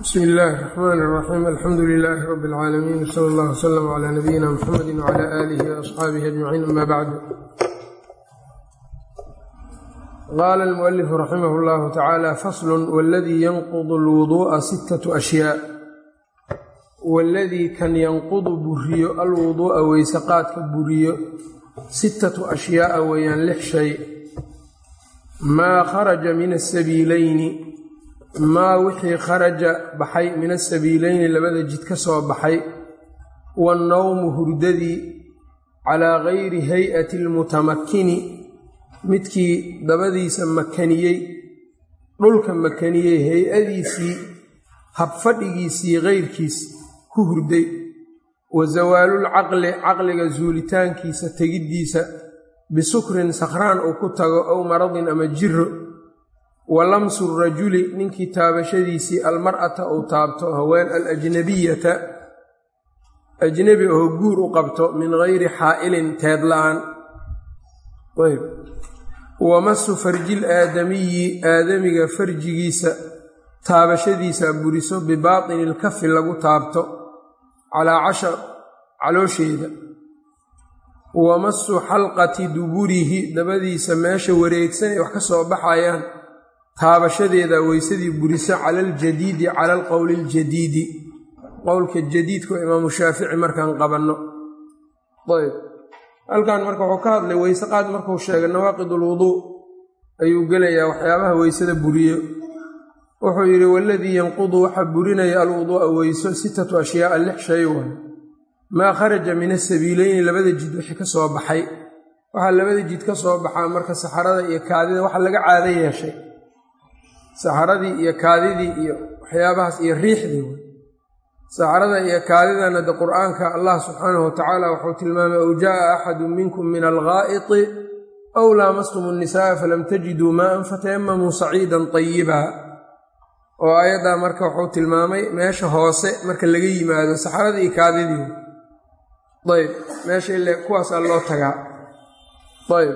bsmi illaahi raxmaan raxiim alxamdu lilaahi rabi اlcaalamiin wsala allah wslm cla nabiyina mxamedi wcla aalihi waasxaabihi ajmaciin ama bacdu qaala almualifu raximah اllahu tacaala faslun waladii yanqudu alwuduu'a sittatu ashyaa waladii kan yanqudu buriyo alwuduu'a weyse qaadka buriyo sittatu ashyaaa weeyaan lix shay. Maa kharaja min asabiilayni maa wixii kharaja baxay min asabiileyni labada jid ka soo baxay wannawmu hurdadii calaa gayri hay'ati almutamakkini midkii dabadiisa makaniyey dhulka makaniyey hay'adiisii habfadhigiisii keyrkiis ku hurday. Wa zawaalulcaqli caqliga zuulitaankiisa tegiddiisa bisukrin sakhraan uu ku tago ow maradin ama jiro wa lamsu rajuli ninkii taabashadiisii almar'ata uu taabto haween alajnabiyata ajnebi oo guur u qabto min gayri xaa'ilin teed la'aan. Wamasu farjil aadamiyi aadamiga farjigiisa taabashadiisa buriso bibaatini ilkafi lagu taabto calaa cashar caloosheeda. Wamasu xalqati duburihi dabadiisa meesha wareegsan ay wax ka soo baxayaan taabashadeeda weysadii buriso cala aljadiidi cala alqowli aljadiidi qowlka jadiidka imaamu shaafici markaan qabanno. Ayb. Halkan marka wuxuu ka hadlay weyse qaad markuu sheegay nawaaqid ulwuduu ayuu gelayaa waxyaabaha weysada buriyo. Wuxuu yidhi waladii yanqudu waxa burinaya alwuduu'a weyso sittatu ashyaaa lix shay waay maa kharaja min asabiileyni labada jid wixii ka soo baxay. Waxaa labada jid ka soo baxaa marka saxarada iyo kaadida waxa laga caado yeeshay saxaradii iyo kaadidii iyo waxyaabahaas iyo riixdii wey saxarada iyo kaadidana de qur'aanka allah subxaanahu watacaala wuxuu tilmaamay ow jaaa axadu minkum min alghaa'iti aw laamastum annisaaa falam tajiduu maaan fatayamamuu saciidan tayiba oo aayaddaa marka wuxuu tilmaamay meesha hoose marka laga yimaado saxaradii iyo kaadidii. Ayb meesha ile kuwaasaa loo tagaa. Ayb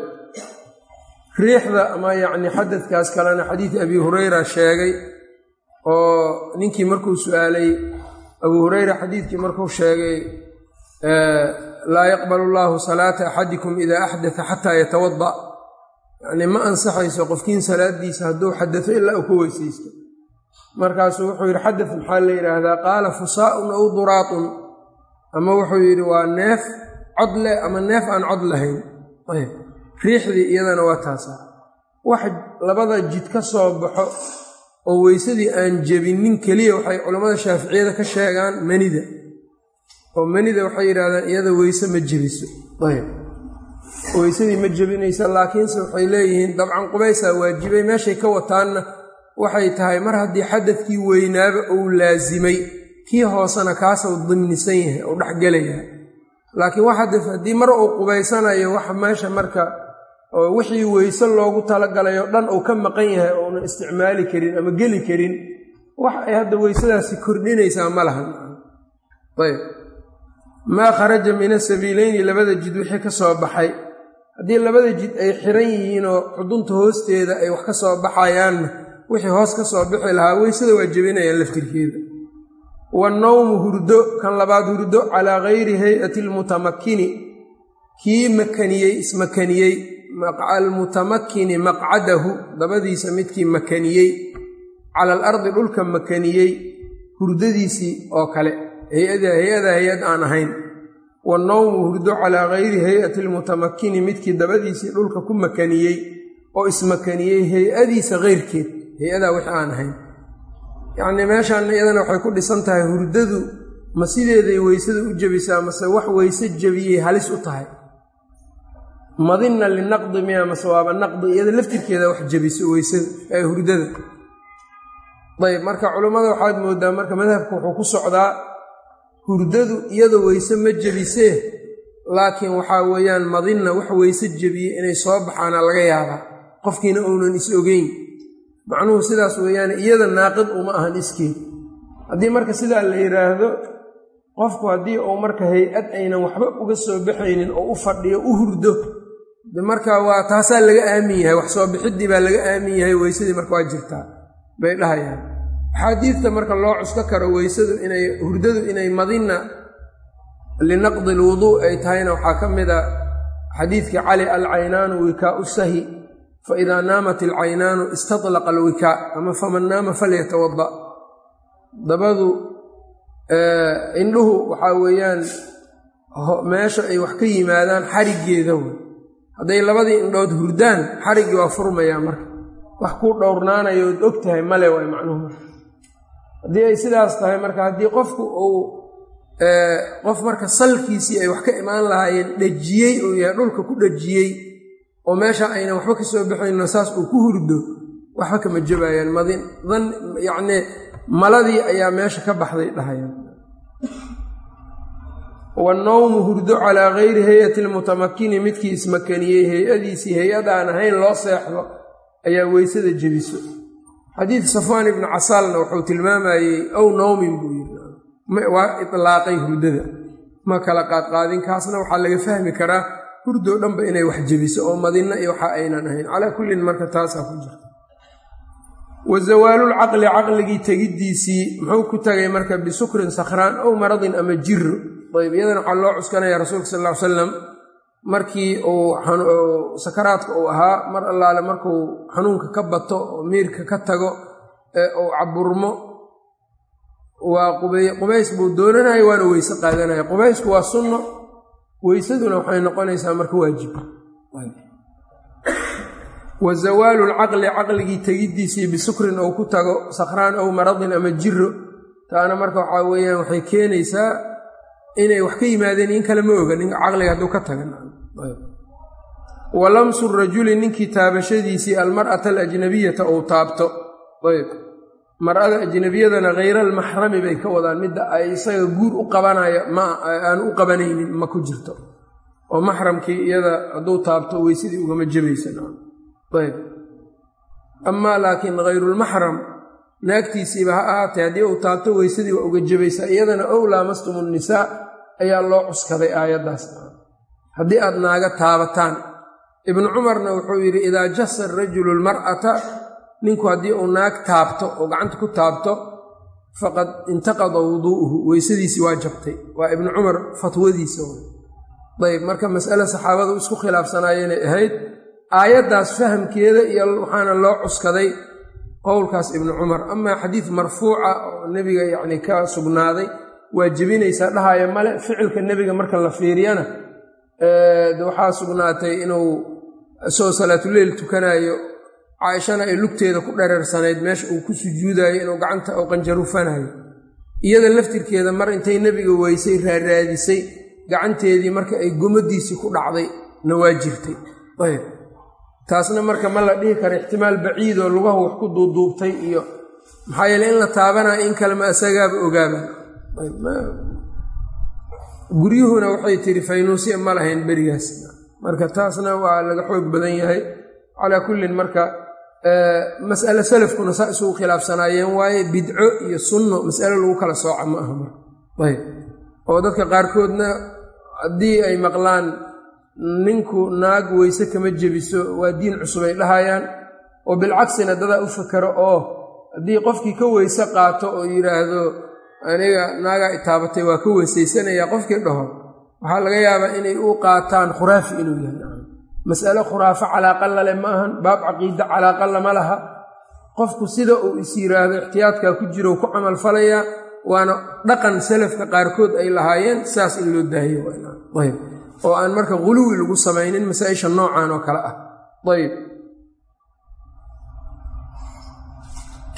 riixda ama yacni xadadkaas kalena xadiid abi hureyra sheegay oo ninkii markuu su'aalay abuu hureyra xadiidkii markuu sheegay laa yaqbalu llaahu salaata axadikum idaa axdata xataa yatawada yacnii ma ansaxayso qofkiin salaadiisa hadduu xadato ilaa uu ka weysaysto. Markaasuu wuxuu yidhi xadad maxaa la yidhaahdaa? Qaala fusaa'un aw duraatun. Ama wuxuu yidhi waa neef cod leh ama neef aan cod lahayn. Ayb riixdii iyadana waa taasa. Wax labada jid ka soo baxo oo weysadii aan jebinin keliya waxay culammada shaaficiyada ka sheegaan manida. Oo manida waxay yidhahdaan iyada weyse ma jebiso. Ayb. Weysadii ma jebinaysa laakiinse waxay leeyihiin dabcan qubaysaa waajibay meeshay ka wataanna. Waxay tahay mar haddii xadadkii weynaaba uu laasimay kii hoosena kaasuu dimnisan yahay ou dhexgelaya laakiin waxadef haddii mar uu qubaysanayo wax meesha marka oo wixii weyse loogu talagalay oo dhan uu ka maqan yahay ouna isticmaali karin ama geli karin wax ay hadda weysadaasi kordhinaysaa ma lahan. Ayb. Maa kharaja min asabiileyni labada jid wixii ka soo baxay. Haddii labada jid ay xiran yihiinoo xudunta hoosteeda ay wax ka soo baxayaanna wixii hoos ka soo bixi lahaa weysada waa jebinayaan laftirkeeda. Wannawmu hurdo kan labaad hurdo calaa gayri hay'ati almutamakkini kii makaniyey ismakaniyey almutamakkini maqcadahu dabadiisa midkii makaniyey cala alardi dhulka makaniyey hurdadiisii oo kale. Hay'ada hay'ad aan ahayn. Wannawmu hurdo calaa gayri hay'ati almutamakkini midkii dabadiisii dhulka ku makaniyey oo ismakaniyey hay'adiisa keyrkeed hay'adaa wix aan ahayn. Yacnii meeshaan iyadana waxay ku dhisan tahay hurdadu ma sideeday weysada u jebisaa mase wax weyse jebiyey halis u tahay madinna linaqdi miya mase waaba naqdi iyada laftirkeeda wax jebiso weysada ee hurdada. Ayb marka culummada waxaad moodaa marka madhabka wuxuu ku socdaa hurdadu iyada weyse ma jebisee laakiin waxaa weeyaan madinna wax weyse jebiyey inay soo baxaana laga yaabaa qofkiina uunan is ogeyn. Macnuhu sidaas weeyaane iyada naaqid uma ahan iskeed haddii marka sidaa la yidhaahdo qofku haddii uu marka hay'ad aynan waxba uga soo baxaynin oo u fadhiyo u hurdo marka waa taasaa laga aamin yahay wax soo bixiddii baa laga aamin yahay weysadii marka waa jirtaa bay dhahayaan. Axaadiidta marka loo cusko karo weysadu inay hurdadu inay madina linaqdi lwuduu ay tahayna waxaa ka mid a xadiidkii cali alcaynaanu wikaau sahi faidaa naamat alcaynaanu istatlaqa alwikaa ama faman naama falyatawada dabadu indhuhu waxaa weeyaan meesha ay wax ka yimaadaan xariggeeda wey hadday labadii indhood hurdaan xariggii waa furmayaa marka. Wax kuu dhowrnaanayo ood og tahay male waay macnuhu marka. Haddii ay sidaas tahay marka haddii qofku uu qof marka salkiisii ay wax ka imaan lahaayeen dhejiyey uu yahay dhulka ku dhejiyey oo meesha aynan waxba ka soo baxayno saas uu ku hurdo waxba kama jabayaan madin dan yacnii maladii ayaa meesha ka baxday dhahayaan wanowmu hurdo calaa gayri hay'ati lmutamakini midkii ismakaniyey hay'adiisii hay'adaan ahayn loo seexdo ayaa weysada jebiso xadiid safwaan ibnu casaalna wuxuu tilmaamayey ow nowmin buu yiri waa itlaaqay hurdada ma kala qaadqaadin kaasna waxaa laga fahmi karaa hurdoo dhanba inay wax jebiso oo madina iyo waxa aynan ahayn calaa kullin marka taasaa ku jirta wa zawaalulcaqli caqligii tegiddiisii muxuu ku tagay marka bisukrin sakhraan ow maradin ama jiro ayb iyadana waxaa loo cuskanaya rasuulka sal ll ly salam markii uu sakaraadka uu ahaa mar allaale markuu xanuunka ka bato oo miirka ka tago ee uu caburmo waa qubays buu doonanayo waana weyse qaadanaya qubaysku waa sunno weysaduna waxay noqonaysaa marka waajib. Wa zawaalu lcaqli caqligii tegiddiisii bisukrin ou ku tago sakhraan ow maradin ama jiro taana marka waxaa weeyaan waxay keenaysaa inay wax ka yimaadeen in kale ma oga caqliga hadduu ka taga wa lamsu rajuli ninkii taabashadiisii almar'ata alajnabiyata uu taabto. Ayb. Mar'ada ajnabiyadana hayra almaxrami bay ka wadaan. Midda ay isaga guur u qabanaya ma aan u qabanaynin ma ku jirto. Oo maxramkii iyada hadduu taabto weysadii ugama jebaysan ayb. Amaa laakiin hayrulmaxram naagtiisiiba ha ahaatee haddii uu taabto weysadii waa uga jebaysaa iyadana ow laamastum nnisaa ayaa loo cuskaday aayaddaas. Haddii aad naaga taabataan ibnu cumarna wuxuu yidhi idaa jasa arajulu lmar'ata ninku haddii uu naag taabto oo gacanta ku taabto faqad intaqada wuduu'uhu. Weysadiisii waa jabtay. Waa ibnu cumar fatwadiisa ayb marka mas'ale saxaabadu isku khilaafsanaayenay ahayd aayaddaas fahamkeeda iyo waxaana loo cuskaday qowlkaas ibnu cumar. Amaa xadiid marfuuca oo nebiga yacni ka sugnaaday waa jebinaysaa dhahaya male ficilka nebiga marka la fiiriyana waxaa sugnaatay inuu isagoo salaatuleyl tukanaayo. Caaishana ay lugteeda ku dhareersanayd meesha uu ku sujuudayo inuu gacanta u qanjarufanayo. Iyada laftirkeeda mar intay nebiga weysay raaraadisay gacanteedii marka ay gomadiisii ku dhacday na waa jirtay. Ayb. Taasna marka ma la dhihi karo ixtimaal baciidoo lugaha wax ku duuduubtay iyo maxaa yeele in la taabanaya in kalema asagaaba ogaaba guryuhuna waxay tiri faynuusiya ma lahayn berigaas. Marka taasna waa laga xoog badan yahay. Calaa kullin marka mas'ale salafkuna saa isugu khilaafsanaayeen waaye bidco iyo sunno mas'ale lagu kala sooca ma aha marka. Ayb oo dadka qaarkoodna haddii ay maqlaan ninku naag weyse kama jebiso waa diin cusub ay dhahayaan. Oo bilcaksina dadaa u fakero oo haddii qofkii ka weyse qaato oo yidhaahdo aniga naagaa itaabatay waa ka weysaysanaya qofkii dhaho. Waxaa laga yaabaa inay u qaataan khuraafi inuu yahay. Mas'ale khuraafo calaaqalla leh ma ahan baab caqiida calaaqalla ma laha. Qofku sida uu is yiraahdo ixtiyaadkaa ku jiro ku camal falayaa waana dhaqan salafka qaarkood ay lahaayeen saas in loo daahiyo. Ayb. Oo aan marka huluwi lagu samaynin masaa-isha noocan oo kale ah. Ayb.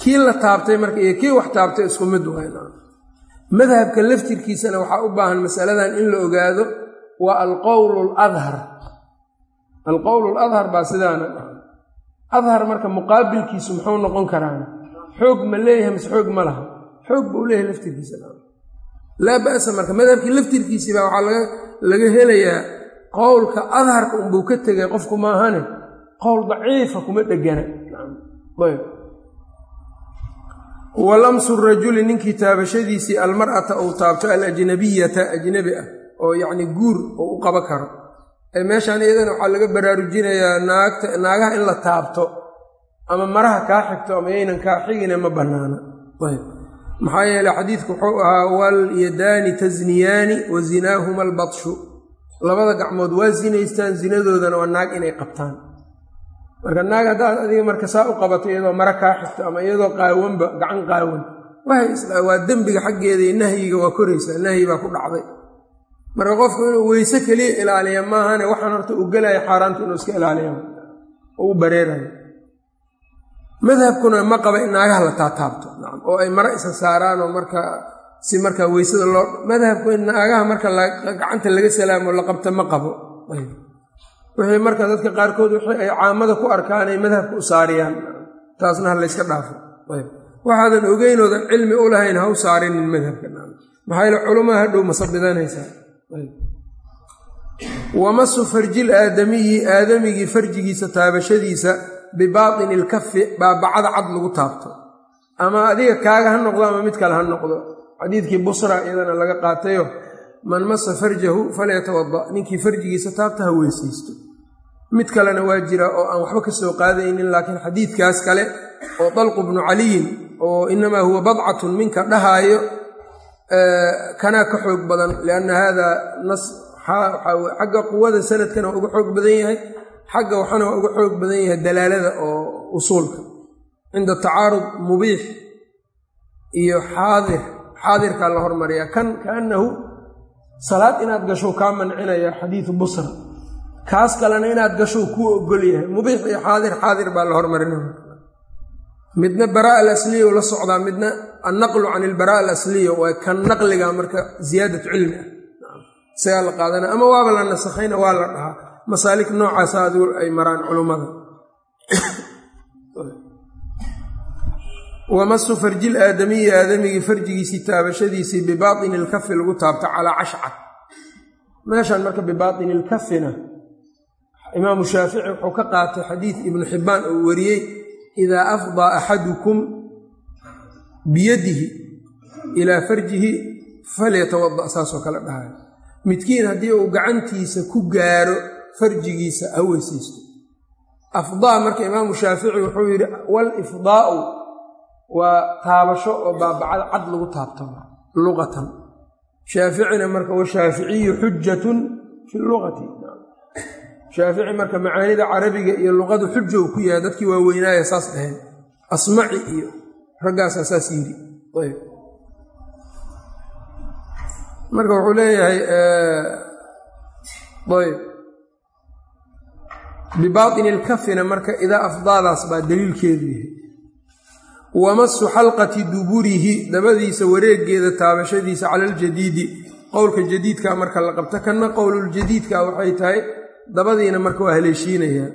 Kii la taabtay marka iyo kii wax taabtay isku mid madhabka laftirkiisana waxaa u baahan masaladan in la ogaado waa alqowlu ladhar alqowlu ladhar baa sidaana adhar marka muqaabilkiisu muxuu noqon karaan? Xoog ma leeyahay mise xoog ma laha? Xoog buu leeyahay laftirkiisa laa ba'sa marka madhabkii laftirkiisii baa waxaa laga helayaa qowlka adharka unbuu ka tegay qofku maahane? Qowl daciifa kuma dhegana ayb walamsu rajuli ninkii taabashadiisii almar'ata uu taabto alajnabiyata ajnabi ah oo yacni guur uu u qaba karo. Meeshaan iyadana waxaa laga baraarujinayaa naagta naagaha in la taabto ama maraha kaa xigto ama yaynan kaa xigine ma bannaana. Maxaa yeele xadiidku wuxuu ahaa walyadaani tasniyaani wa zinaahuma albadshu labada gacmood waa zinaystaan zinadoodana waa naag inay qabtaan marka naag haddaad adiga marka saa u qabato iyadoo mara kaa xigto ama iyadoo qaawanba gacan qaawan waa dembiga xaggeeda nahyiga waa koraysaa nahyi baa ku dhacday. Marka qofku inuu weyse keliya ilaaliya maahane waxaan horta uu gelaya xaaraanta inuu iska ilaaliya oo u bareerayo. Madhabkuna ma qaba in naagaha la taataabto oo ay mara isa saaraan oo marka si markaa weysada loo madhabku in naagaha marka gacanta laga salaamo la qabta ma qabo wixii marka dadka qaarkood wixii ay caamada ku arkaan ay madhabka u saariyaan. Taasna ha layska dhaafo. Waxaadan ogeynoodan cilmi u lahayn ha u saarinin madhabka. Maxaa yaele culamaa hadhow masabidanaysaa wamasu farjil aadamiyi aadamigii farjigiisa taabashadiisa bibaatini ilkafi baabacada cad lagu taabto. Ama adiga kaaga ha noqdo ama mid kale ha noqdo. Xadiidkii busra iyadana laga qaatayo man masa farjahu falyatawada ninkii farjigiisa taabta ha weysaysto mid kalena waa jira oo aan waxba ka soo qaadaynin laakiin xadiidkaas kale oo dalqu bnu caliyin oo inamaa huwa badcatun minka dhahaayo kanaa ka xoog badan lianna hada nas xagga quwada sanadkana waa uga xoog badan yahay xagga waxana waa uga xoog badan yahay dalaalada oo usuulka. Cinda tacaarud mubiix iyo xaadir xaadirkaa la hormariyaa. Kan kaannahu salaad inaad gasho kaa mancinaya xadiidu busra kaas kalena inaad gasho kuu ogol yahay mubiix iyo xaadir xaadir baa la hormarinaya midna baraa alasliya la socdaa midna annaqlu can ilbaraa alasliya waa kan naqliga marka ziyaadat cilmi ah. Isagaa la qaadana ama waaba la nasakhayna waa la dhahaa. Masaalik noocaasa ay maraan culummada wamasu farjil aadamiyi aadamigii farjigiisii taabashadiisii bibaatini ilkafi lagu taabto calaa cashcad. Meeshaan marka bibaatini ilkafina imaamu shaafici wuxuu ka qaatay xadiid ibnu xibbaan oo wariyey idaa afdaa axadukum biyadihi ilaa farjihi falyatawada saasoo kale dhahay. Midkiin haddii uu gacantiisa ku gaaro farjigiisa ha weysaysto. Afdaa marka imaamu shaafici wuxuu yidhi walifdaau waa taabasho oo baabacada cad lagu taabto luqatan shaaficina marka washaaficiyu xujatun fi luqati shaafici marka macaanida carabiga iyo luqadu xuja uu ku yahay dadkii waaweynaaya saas dhaheen asmaci iyo raggaasaa saas yidhi. Marka wuxuu leeyahay ayb. Bibaaini ilkafina marka idaa afdaadaas baa daliilkeedu yahay. Wamasu xalqati duburihi dabadiisa wareegeeda taabashadiisa cala aljadiidi qowlka jadiidka marka la qabto kanna qowluljadiidka waxay tahay dabadiina marka waa haleeshiinayaa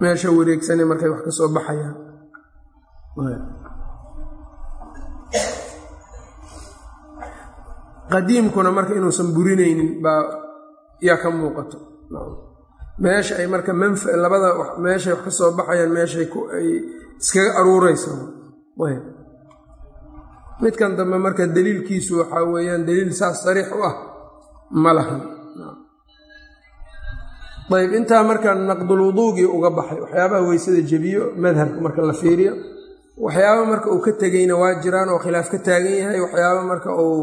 meesha wareegsane markay wax ka soo baxayaan. Qadiimkuna marka inuusan burinaynin baa yaa ka muuqato. Meesha ay marka manfa labada meeshay wax ka soo baxayaan meeshay ay iskaga aruuraysa midkan dambe marka daliilkiisu waxaa weeyaan daliil saas sariix u ah ma lahan ayb intaa marka naqdulwuduugii uga baxay waxyaabaha weysada jebiyo madhabka marka la fiiriyo waxyaaba marka uu ka tegeyna waa jiraan oo khilaaf ka taagan yahay waxyaaba marka uu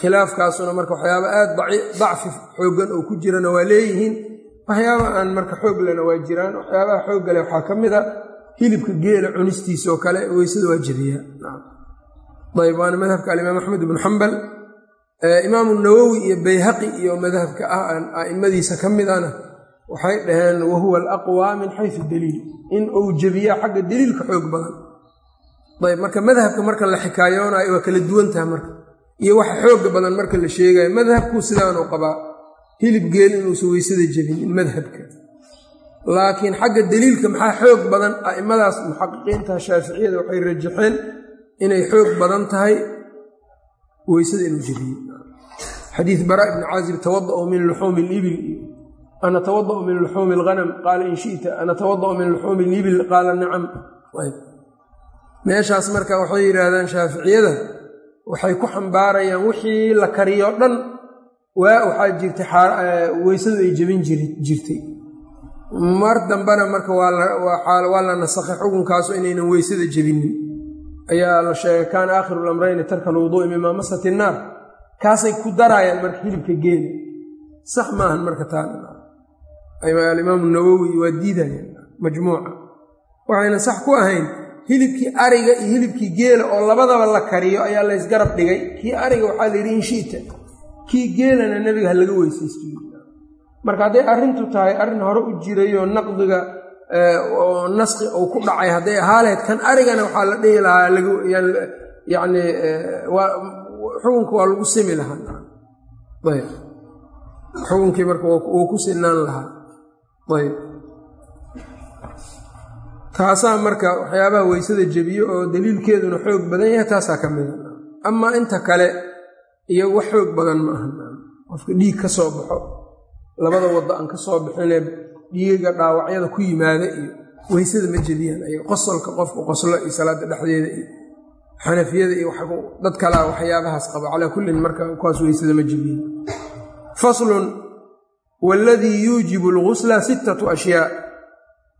khilaafkaasuna marka waxyaaba aada dacfi xooggan oo ku jirana waa leeyihiin. Waxyaaba aan marka xoog lena waa jiraan waxyaabaha xoogga leh waxaa ka mid a hilibka geela cunistiisaoo kale weysada waa jebiyaa. Ayb waana madhabka alimaam axmed ibnu xambal imaamu nawowi iyo bayhaqi iyo madhabka ah a'immadiisa ka midana waxay dhaheen wahuwa alaqwaa min xaysu daliil. In uu jebiyaa xagga daliilka xoog badan. Ayb marka madhabka marka la xikaayoonayo waa kala duwantaha marka. Iyo waxa xooga badan marka la sheegayo madhabku sidaanuu qabaa. Hilib geel inuusan weysada jebinin madhabka. Laakiin xagga daliilka maxaa xoog badan? A'immadaas muxaqiqiinta shaaficiyada waxay rajaxeen inay xoog badan tahay weysada inuu jebiye xadiid baraa ibni caazib tawada'u min luxuumi libil ana tawada'u min luxuumi alghanam. Qaala in shita. Ana tawada'u min luxuumi libil qaala nacam meeshaas marka waxay yidhaahdaan shaaficiyada waxay ku xambaarayaan wixii la kariyo dhan waa waxaa jirtay weysadu ay jebin jirtay. Mar dambena marka waa la nasakhay xukunkaasu inaynan weysada jebinin ayaa la sheegay kaana aakhiru lamrayni tarka alwuduu'i mimaa masat innaar kaasay ku daraayaan marka hilibka geela sax maahan marka taalimaamu nawowi waa diidayaan majmuuca. Waxayna sax ku ahayn hilibkii ariga iyo hilibkii geela oo labadaba la kariyo ayaa laysgarab dhigay. Kii ariga waxaa la yidhi inshiita kii geelana nebiga ha laga weysaysto marka hadday arrintu tahay arrin hore u jirayoo naqdiga oo naski uu ku dhacay hadday ahaaleed kan arigana waxaa la dhihi lahaa yani xukunka waa lagu simi lahaa. Ayb. Xukunkii marka wuu ku sinaan lahaa. Ayb. Taasaa marka waxyaabaha weysada jebiyo oo daliilkeeduna xoog badan yahay taasaa ka mida. Amaa inta kale iyo wax xoog badan ma aha. Qofka dhiig ka soo baxo labada waddo aan ka soo bixinee dhiiga dhaawacyada ku yimaada iyo weysada ma jebiyaan ay qosolka qofku qoslo iyo salaada dhexdeeda iyo xanafiyada iyo dad kalaa waxyaabahaas qaba. Calaa kullin marka kuwaas weysada ma jebiyaan faslun waladii yuujibu algusla sittatu ashyaa.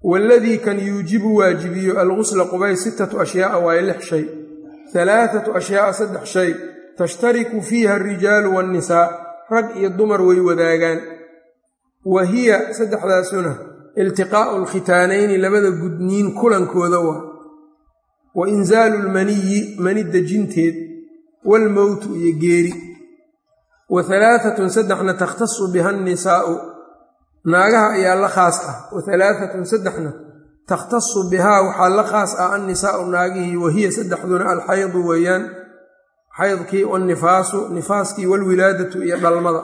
Waladii kan yuujibu waajibiyo algusla qubay sittatu ashyaaa waaye lix shay. Alaaatu ashyaaa saddex shay. Tashtariku fiiha alrijaalu waannisaa rag iyo dumar way wadaagaan. Wa hiya saddexdaasuna iltiqaa'u alkhitaanayni labada gudniin kulankooda waa wa insaalu lmaniyi mani dejinteed waalmowtu iyo geeri. Wa halaatatun saddexna takhtasu biha annisaa'u. Naagaha ayaa la khaas ah. Wa halaatatun saddexna takhtasu bihaa waxaa la khaas ah annisaa'u naagihii wa hiya saddexduna alxaydu weeyaan. Xaydkii wannifaasu nifaaskii walwilaadatu iyo dhalmada.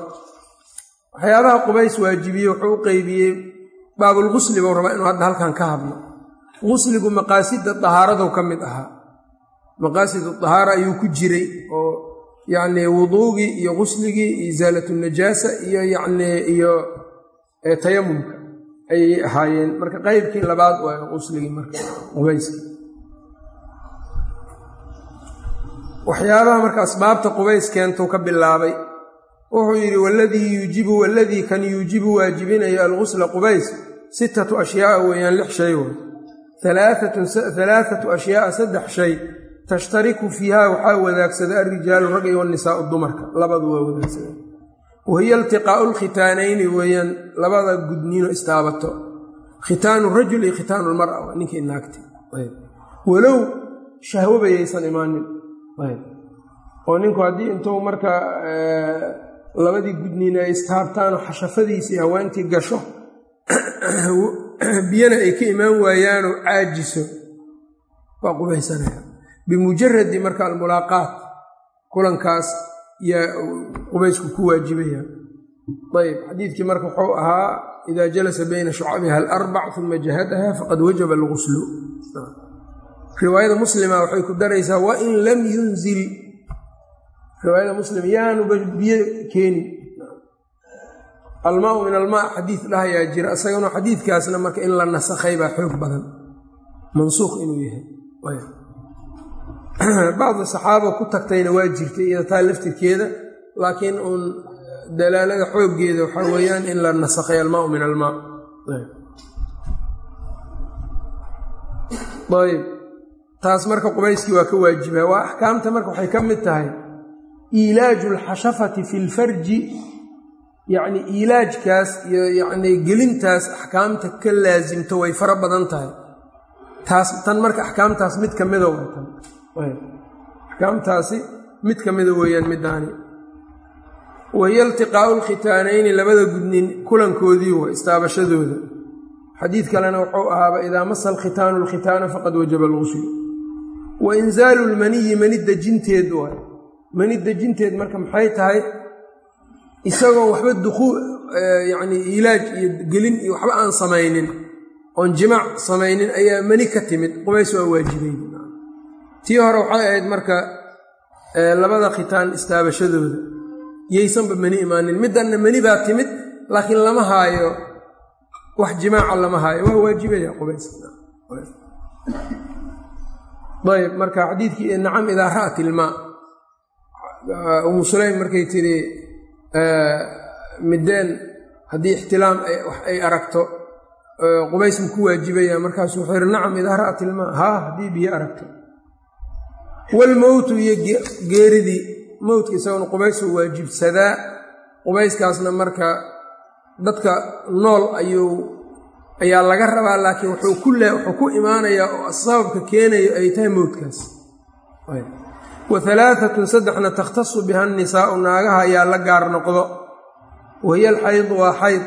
Waxyaabaha qubays waajibiye wuxuu u qeybiyey baabulgusli buu rabaa inuu hadda halkan ka hadlo gusligu maqaasida dahaaradu ka mid ahaa maqaasidu dahaara ayuu ku jiray oo yacnii wuduugii iyo gusligii isaalatu najaasa iyo yacnii iyo tayamumka ayay ahaayeen. Marka qeybkii labaad waayo qusligii marka qubayska. Waxyaabaha marka asbaabta qubays keentuu ka bilaabay wuxuu yidhi waladii yuujibu waladii kan yuujibu waajibinayo algusla qubays sittatu ashyaaa weeyaan lix shay way halaathatu ashyaaa saddex shay tashtariku fiiha waxaa wadaagsada alrijaalu rag iyo wanisaau dumarka labadu waa wadaagsadeen wahiya iltiqaa'u lkhitaanayni weeyaan labada gudniino istaabato khitaanu rajul iyo khitaanu lmara ninkii naagti walow shahwo bayaysan imaanin oo ninku haddii intuu marka labadii gudniina ay istaabtaanoo xashafadiisii haweentii gasho biyana ay ka imaan waayaanoo caajiso waa qubaysanaya. Bimujaradi marka almulaaqaat kulankaas yaa qubaysku ku waajibaya. Ayb xadiidkii marka wuxuu ahaa idaa jalasa bayna shucabiha alarbac uma jahadaha faqad wajaba alguslu riwaayada muslima waxay ku daraysaa wain lam yunzil. Riwaayada muslim yaanuba biyo keeni almaau min almaa xadiid dhahayaa jira isagana xadiidkaasna marka in la nasakhay baa xoog badan. Mansuuq inuu yahay. Bacdi saxaaba ku tagtayna waa jirtay iyada taa laftirkeeda laakiin uun dalaalada xooggeeda waxaa weeyaan in la nasakhay almaau min almaa. Ayb. Taas marka qubayskii waa ka waajibaa. Waa axkaamta marka waxay ka mid tahay iilaaju alxashafati fi lfarji yacni iilaajkaas iyo yacni gelintaas axkaamta ka laasimto way fara badan tahay. Taas tan marka axkaamtaas mid ka mida waa tan. Axkaamtaasi mid ka mida weeyaan midaani wahiya iltiqaa'u lkhitaanayni labada gudnin kulankoodii wa istaabashadooda. Xadiid kalena wuxuu ahaaba idaa masa alkhitaanu alkhitaana faqad wajaba alguslu wa insaalu lmaniyi mani waay mani marka maxay tahay isagoon waxba duquul yacni iilaaj iyo gelin iyo waxba aan samaynin oon jimaac samaynin ayaa mani ka timid. Qubays waa waajibay. Tii hore waxay ahayd marka labada khitaan istaabashadooda. Yaysanba mani imaanin. Middanna mani baa timid laakiin lama haayo wax jimaaca lama haayo. Waa waajibaya qubays. Ayb marka xadiidkii nacam idaa ra'at ilmaa umu sulaym markay tidhi mideen haddii ixtilaam ay aragto qubays ma ku waajibaya markaasuu wuxuu yihi nacam idaa ra'at ilmaa. Haa haddii biyo aragto. Walmowtu iyo geeridii mowtka isaguna qubaysuu waajibsadaa qubayskaasna marka dadka nool ayuu ayaa laga rabaa laakiin wuxuu ku le wuxuu ku imaanayaa oo sababka keenayo ay tahay mowdkaas wa halaatatun saddexna takhtasu biha nisaau naagaha ayaa la gaar noqdo. Wahiya alxaydu waa xayd.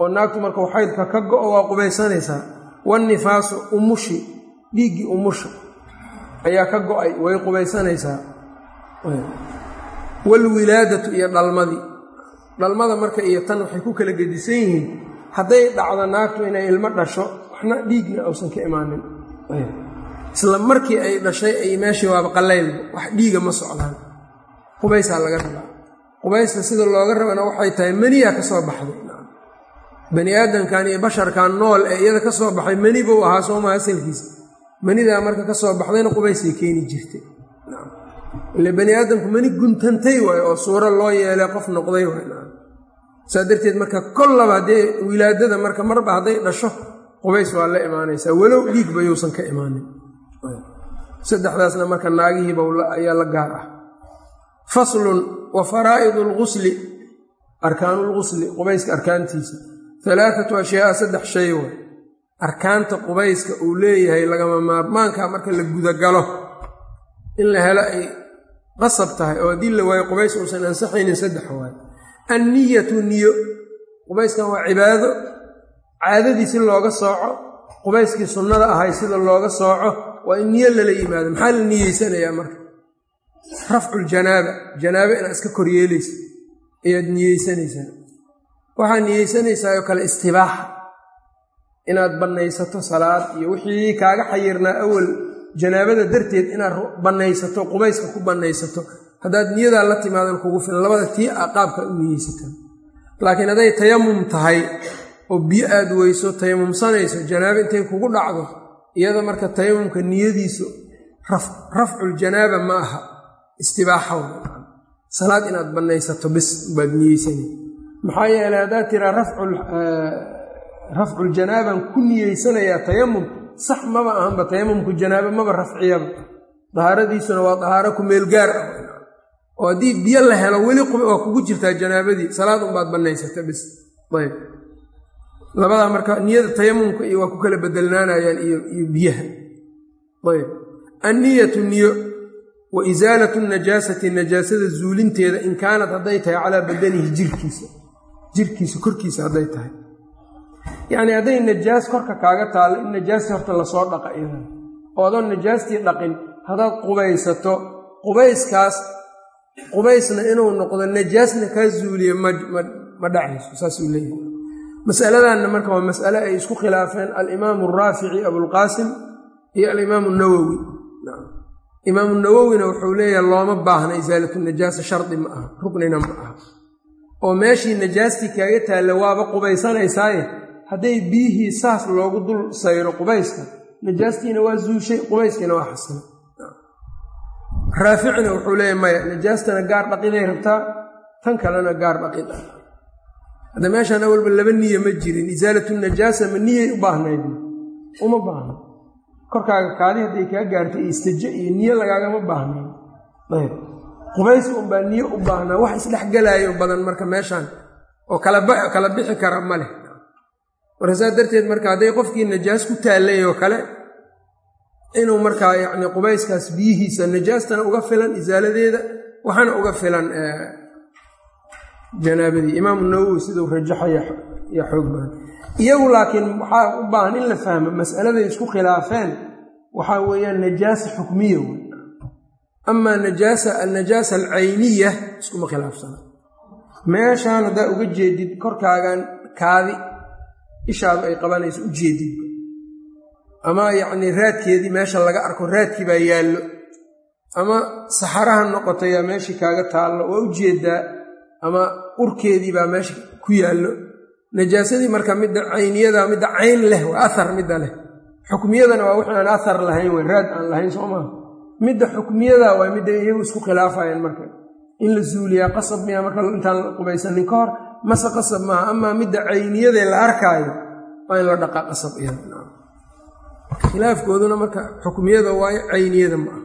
Oo naagtu markuu xaydka ka go-o waa qubaysanaysaa wannifaasu umushi dhiiggii umusha ayaa ka go'ay way qubaysanaysaa. Walwilaadatu iyo dhalmadii dhalmada marka iyo tan waxay ku kala gedisan yihiin hadday dhacdo naagtu inay ilmo dhasho waxna dhiigna uusan ka imaanin isla markii ay dhashay ay meeshii waaba qallaylba wax dhiiga ma socdaan. Qubaysaa laga rabaa. Qubaysta sida looga rabana waxay tahay meniyaa ka soo baxday. Bani aadamkan iyo basharkan nool ee iyada ka soo baxay meni buu ahaa soomaa asalkiisa manidaa marka ka soo baxdayna qubaysay keeni jirtay. Ile bani aadamku mani guntantay waay oo suuro loo yeelay qof noqday saa darteed marka kollaba haddee wilaadada marka marba hadday dhasho qubays waa la imaanaysaa. Walow dhiigba yuusan ka imaanin saddexdaasna marka naagihiiba ayaa la gaar ah. Faslun wa faraa'idu lgusli arkaanulgusli qubayska arkaantiisa. Alaaatu ashyaaa saddex shay way. Arkaanta qubayska uu leeyahay lagama maarmaanka marka la gudagalo. In la helo ay qasab tahay oo haddii la waayo qubays uusan ansaxaynin saddex waayo anniyatu niyo qubayskan waa cibaado. Caadadii si looga sooco. Qubayskii sunnada ahay sida looga sooco waa in niyo lala yimaado. Maxaa la niyeysanayaa marka? Rafculjanaaba janaabo inaad iska koryeelaysa ayaad niyeysanaysaa waxaad niyeysanaysaa oo kale istibaaxa inaad bannaysato salaad iyo wixii kaaga xayirnaa awal. Janaabada darteed inaad bannaysato qubayska ku bannaysato. Haddaad niyadaa la timaadan kugu filan labada tii a qaabka u niyeysataa laakiin hadday tayamum tahay oo biyo aad weyso tayamumsanayso janaabo intay kugu dhacdo iyada marka tayamumka niyadiisu rafculjanaaba ma aha istibaaxa salaad inaad bannaysato bis baad niyeysana maxaa yeeley haddaad tiraa rafculjanaabaan ku niyeysanayaa tayamum sax maba ahanba tayamumku janaabo maba rafciyaba. Dahaaradiisuna waa dahaaro ku meel gaar ah. Oo haddii biyo la helo weli waa kugu jirtaa janaabadii. Salaad unbaad bannaysata bis. Ayb labadaa marka niyada tayamumka iyo waa ku kala bedelnaanayaan iyo biyaha. Ayb. Anniyatu niyo wa isaalatu najaasati najaasada zuulinteeda in kaanat hadday tahay calaa badanihi jirkiisa jirkiisa korkiisa hadday tahay. Yacnii hadday najaas korka kaaga taallo in najaastii horta la soo dhaqa idan oo adoon najaastii dhaqin haddaad qubaysato qubayskaas qubaysna inuu noqdo najaasna kaa zuuliye ma dhacayso saasuu leeyahay masaladanna marka waa masale ay isku khilaafeen alimaamu araafici abulqaasim iyo alimaamu nawowi imaamu nawowina wuxuu leeyahay looma baahna isaalatu najaasa shardi ma aha ruknina ma aha. Oo meeshii najaastii kaaga taalla waaba qubaysanaysaaye hadday biyihii saas loogu dul sayro qubayska najaastiina waa zuushay qubayskiina waa xasana raaficina wuxuu leeyahy maya najaastana gaar dhaqiday rabtaa? Tan kalena gaar dhaqid. ah hadda meeshaan awalba laba niya ma jirin. Isaalatu najaasa ma niyay u baahnayd? Uma baahna. Korkaaga kaadi hadday kaa gaartay istaje iyo niyo lagaagama baahnayn. Ayb. Qubayska unbaa niyo u baahnaa. Wax isdhexgalaayo badan marka meeshaan. Oo kala bixi kara ma leh. Marka saas darteed marka hadday qofkii najaas ku taallay oo kale inuu markaa yacni qubayskaas biyihiisa najaastana uga filan isaaladeeda waxaana uga filan janaabadii. Imaamu nawowi siduu rajaxaya yaa xoog badan. Iyagu laakiin waxaa u baahan in la fahmo mas'aladay isku khilaafeen. Waxaa weeyaan najaasa xukmiya wey amaa najaasa alnajaasa alcayniya iskuma khilaafsana. Meeshaan haddaa uga jeedid korkaagan kaadi ishaadu ay qabanayso u jeedidba ama yacnii raadkeedii meesha laga arko raadkii baa yaallo. Ama saxaraha noqotayaa meeshii kaaga taallo waa u jeedaa ama urkeedii baa meesha ku yaallo. Najaasadii marka midda cayniyada midda cayn leh waa ahar midda leh. Xukmiyadana waa wixii aan ahar lahayn wey raad aan lahayn soo maha midda xukmiyada waa midda iyagu isku khilaafayaan marka. In la zuuliyaa qasab miya marka intaan la qubaysanin ka hor mase qasab maaha. Amaa midda cayniyadee la arkaayo waa in la dhaqaa qasab iyada. Khilaafkooduna marka xukmiyada waayo cayniyada ma aha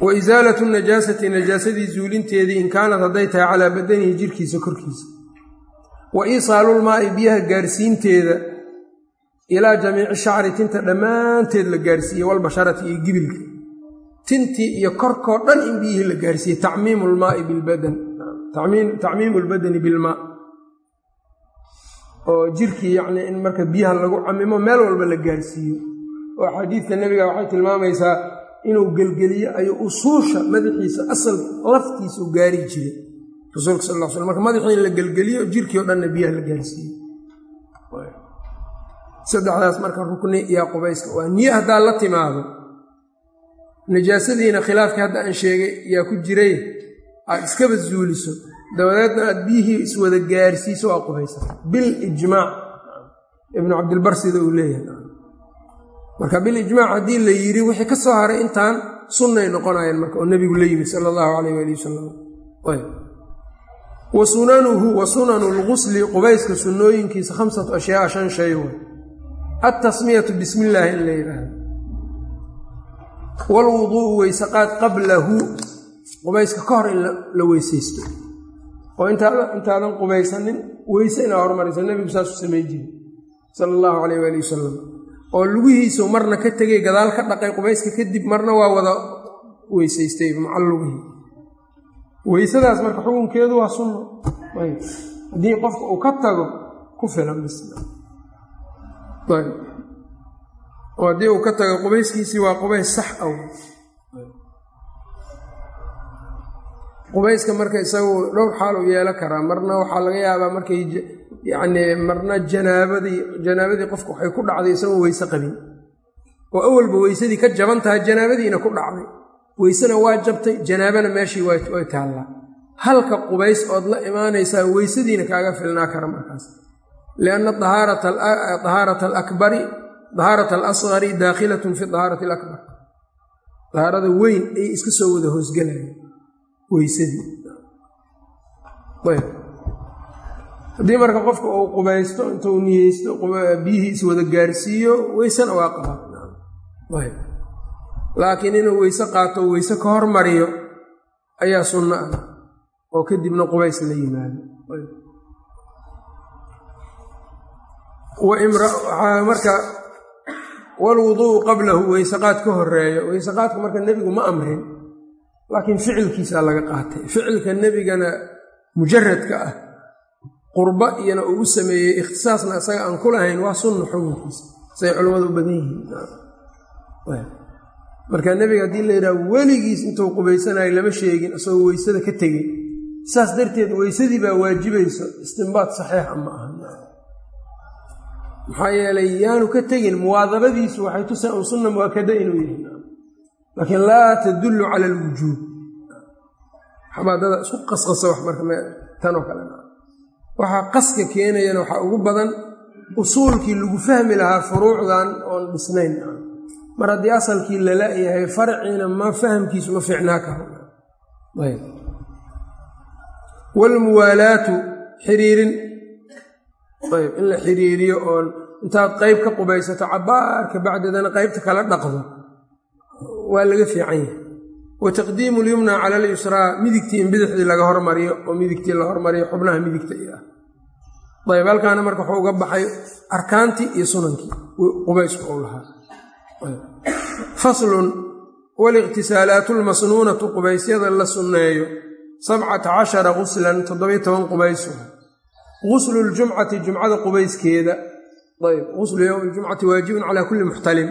wa isaalatu najaasati najaasadii zuulinteedii in kaanad hadday tahay calaa badanihi jirkiisa korkiisa wa iisaalulmaa'i biyaha gaarsiinteeda ilaa jamiici shacri tinta dhammaanteed la gaarsiiye walbasharati iyo gibilka tintii iyo korkoo dhan in biyihii la gaarsiiye tacmiimu lmaai bilbadan tacmiimu lbadani bilmaa oo jirkii yacnii in marka biyaha lagu camimo meel walba la gaarsiiyo oo axaadiidka nebiga waxay tilmaamaysaa inuu gelgeliyo ayuu usuusha madaxiisa asal laftiisa u gaari jiray. Rasuulka sal l sl marka madaxii la gelgeliyo jirkii o dhanna biyaha la gaarsiiyo saddexdaas marka rukni yaa qubayska waa niye haddaad la timaado. Najaasadiina khilaafkii hadda aan sheegay yaa ku jiray aad iskaba zuuliso dabadeedna aad biyihii iswada gaarsiiso waa qubaysa. Bilijmaac ibnu cabdilbar sida uu leeyahay marka bilijmaac haddii la yidhi wixii ka soo haray intaan sunnay noqonayeen marka oo nebigu la yimid sala allahu calayh waali wasalam wa sunanuhu wa sunanu lgusli qubayska sunnooyinkiisa khamsatu ashyaa shan shay way altasmiyatu bismi illaahi in la yidhaahdo waalwuduu'u weysaqaad qablahu qubayska ka hor in la weysaysto. Oo intaadan qubaysanin weyse inaa hormaraysa nebigu saasuu samay jiri. Sala allahu calayh waali wasalam oo lugihiisu marna ka tegay gadaal ka dhaqay qubayska kadib marna waa wada weysaystay macal lugihii weysadaas marka xukunkeedu waa sunno. Haddii qofka uu ka tago ku filan haddii uu ka tago qubayskiisii waa qubays sax aw. Qubayska marka isagu dhowr xaal u yeelan karaa marna waxaa laga yaabaa markay yacnii marna janaabadii janaabadii qofka waxay ku dhacday isagoo weyse qabin. oo awalba weysadii ka jaban tahay janaabadiina ku dhacday. weysena waa jabtay janaabana meeshii way taallaa. halka qubays ood la imaanaysaa weysadiina kaaga filnaa kara markaas. lianna dahaarata alakbari dahaarata alasqari daakhilatun fi dahaarati alakbar. dahaarada weyn ay iska soo wada hoosgelayaan weysadii haddii marka qofka uu qubaysto intuu niyeysto biyihiis wada gaarsiiyo weysena waa qabaa. Laakiin inuu weyse qaato weyse ka hormariyo ayaa sunno ah. Oo kadibna qubays la yimaado. Marka walwuduu'u qablahu weysaqaad ka horeeyo weysaqaadka marka nebigu ma amrin laakiin ficilkiisaa laga qaatay. Ficilka nebigana mujaradka ah qurba iyana uu u sameeyey ikhtisaasna isaga aan ku lahayn waa sunna xukunkiisa. Say culimmadu u badan yihiin. Marka nebiga haddii la yidhaha weligiis intuu qubaysanayo lama sheegin isagoo weysada ka tegey. Saas darteed weysadii baa waajibayso istimbaad saxiixa ma aha. Maxaa yeelay yaanu ka tegin muwaadabadiisu waxay tusay un sunna muakada inuu yahay laakiin laa tadullu cala alwujuub xabaadada isku qasqasa wax marka tanoo kale waxaa qaska keenayana waxaa ugu badan usuulkii lagu fahmi lahaa furuucdan oon dhisnayn. Mar haddii asalkii lala yahay farciina ma fahamkiisu ma fiicnaa karo waalmuwaalaatu xiriirin. Ayb in la xiriiriyo oon intaad qayb ka qubaysato cabaarka bacdadana qaybta kala dhaqdo. Waa laga fiican yahay wa taqdiimu lyumna cala alyusraa midigtii in bidixdii laga hormariyo oo midigtii la hormariyo xubnaha midigta ah ayb halkaana marka wuxuu uga baxay arkaantii iyo sunankii. Qubaysku ou lahaa. Faslun waliqhtisaalaatu lmasnuunatu qubaysyada la sunneeyo. Sabcata cashara guslan toddobiyo toban qubaysu guslu ljumcati jumcada qubayskeeda. Ayb guslu yowmi ljumcati waajibun calaa kulli muxtalim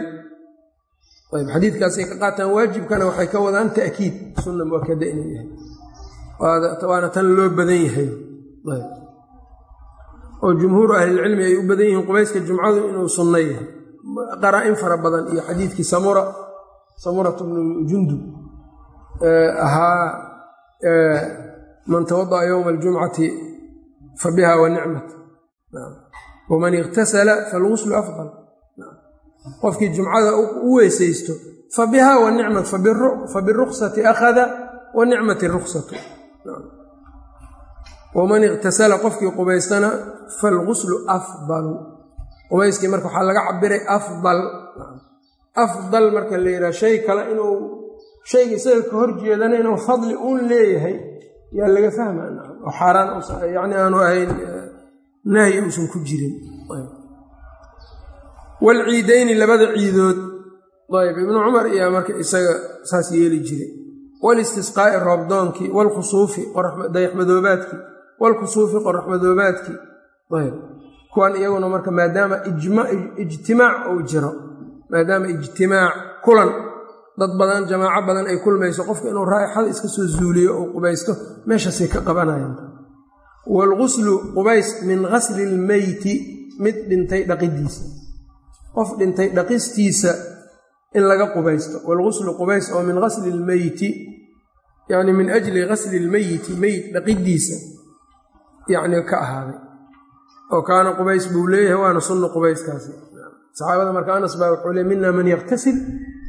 ayb xadiidkaasay ka qaataan waajibkana waxay ka wadaan ta'kiid. Sunna muakada inuu yahay. Waana tan loo badan yahay. Oo jumhuuru ahlilcilmi ay u badan yihiin qubayska jumcadu inuu sunno yahay. Qaraa-in fara badan iyo xadiidkii samura samuratu bnu jundub ahaa man tawada'a yowma aljumcati fa biha wa nicmat waman iktasala falguslu afdal qofkii jumcada u weysaysto fa biha wa nicmat fa biruksati akhada wa nicmati ruksatu waman iqtasala qofkii qubaystana falguslu afdalu qubayskii marka waxaa laga cabiray afdal. Afdal marka la yidhaha shay kale inuu shayga isaga ka hor jeedana inuu fadli uun leeyahay yaa laga fahma oo xaaraan yani aanu ahayn nahyi uusan ku jirin waalciidayni labada ciidood ayb ibnu cumar iyaa marka isaga saas yeeli jiray walistisqaa'i roobdoonkii waalkhusuufi dayaxmadoobaadkii waalkhusuufi qoraxmadoobaadkii ayb kuwan iyaguna marka maadaama ijtimaac uu jiro maadaama ijtimaac kulan dad badan jamaaco badan ay kulmayso qofka inuu raa'ixada iska soo zuuliyo uu qubaysto meeshaasay ka qabanayaan waalguslu qubays min gasli ilmeyti mid dhintay dhaqidiisa qof dhintay dhaqistiisa in laga qubaysto. Waalguslu qubays oo min gasli ilmeyti yacni min ajli gasli ilmeyiti meyd dhaqidiisa yacni ka ahaaday. Oo kaana qubays buu leeyahay waana sunna qubayskaasi. Saxaabada marka anas baa wuxuu leey mina man yaktasil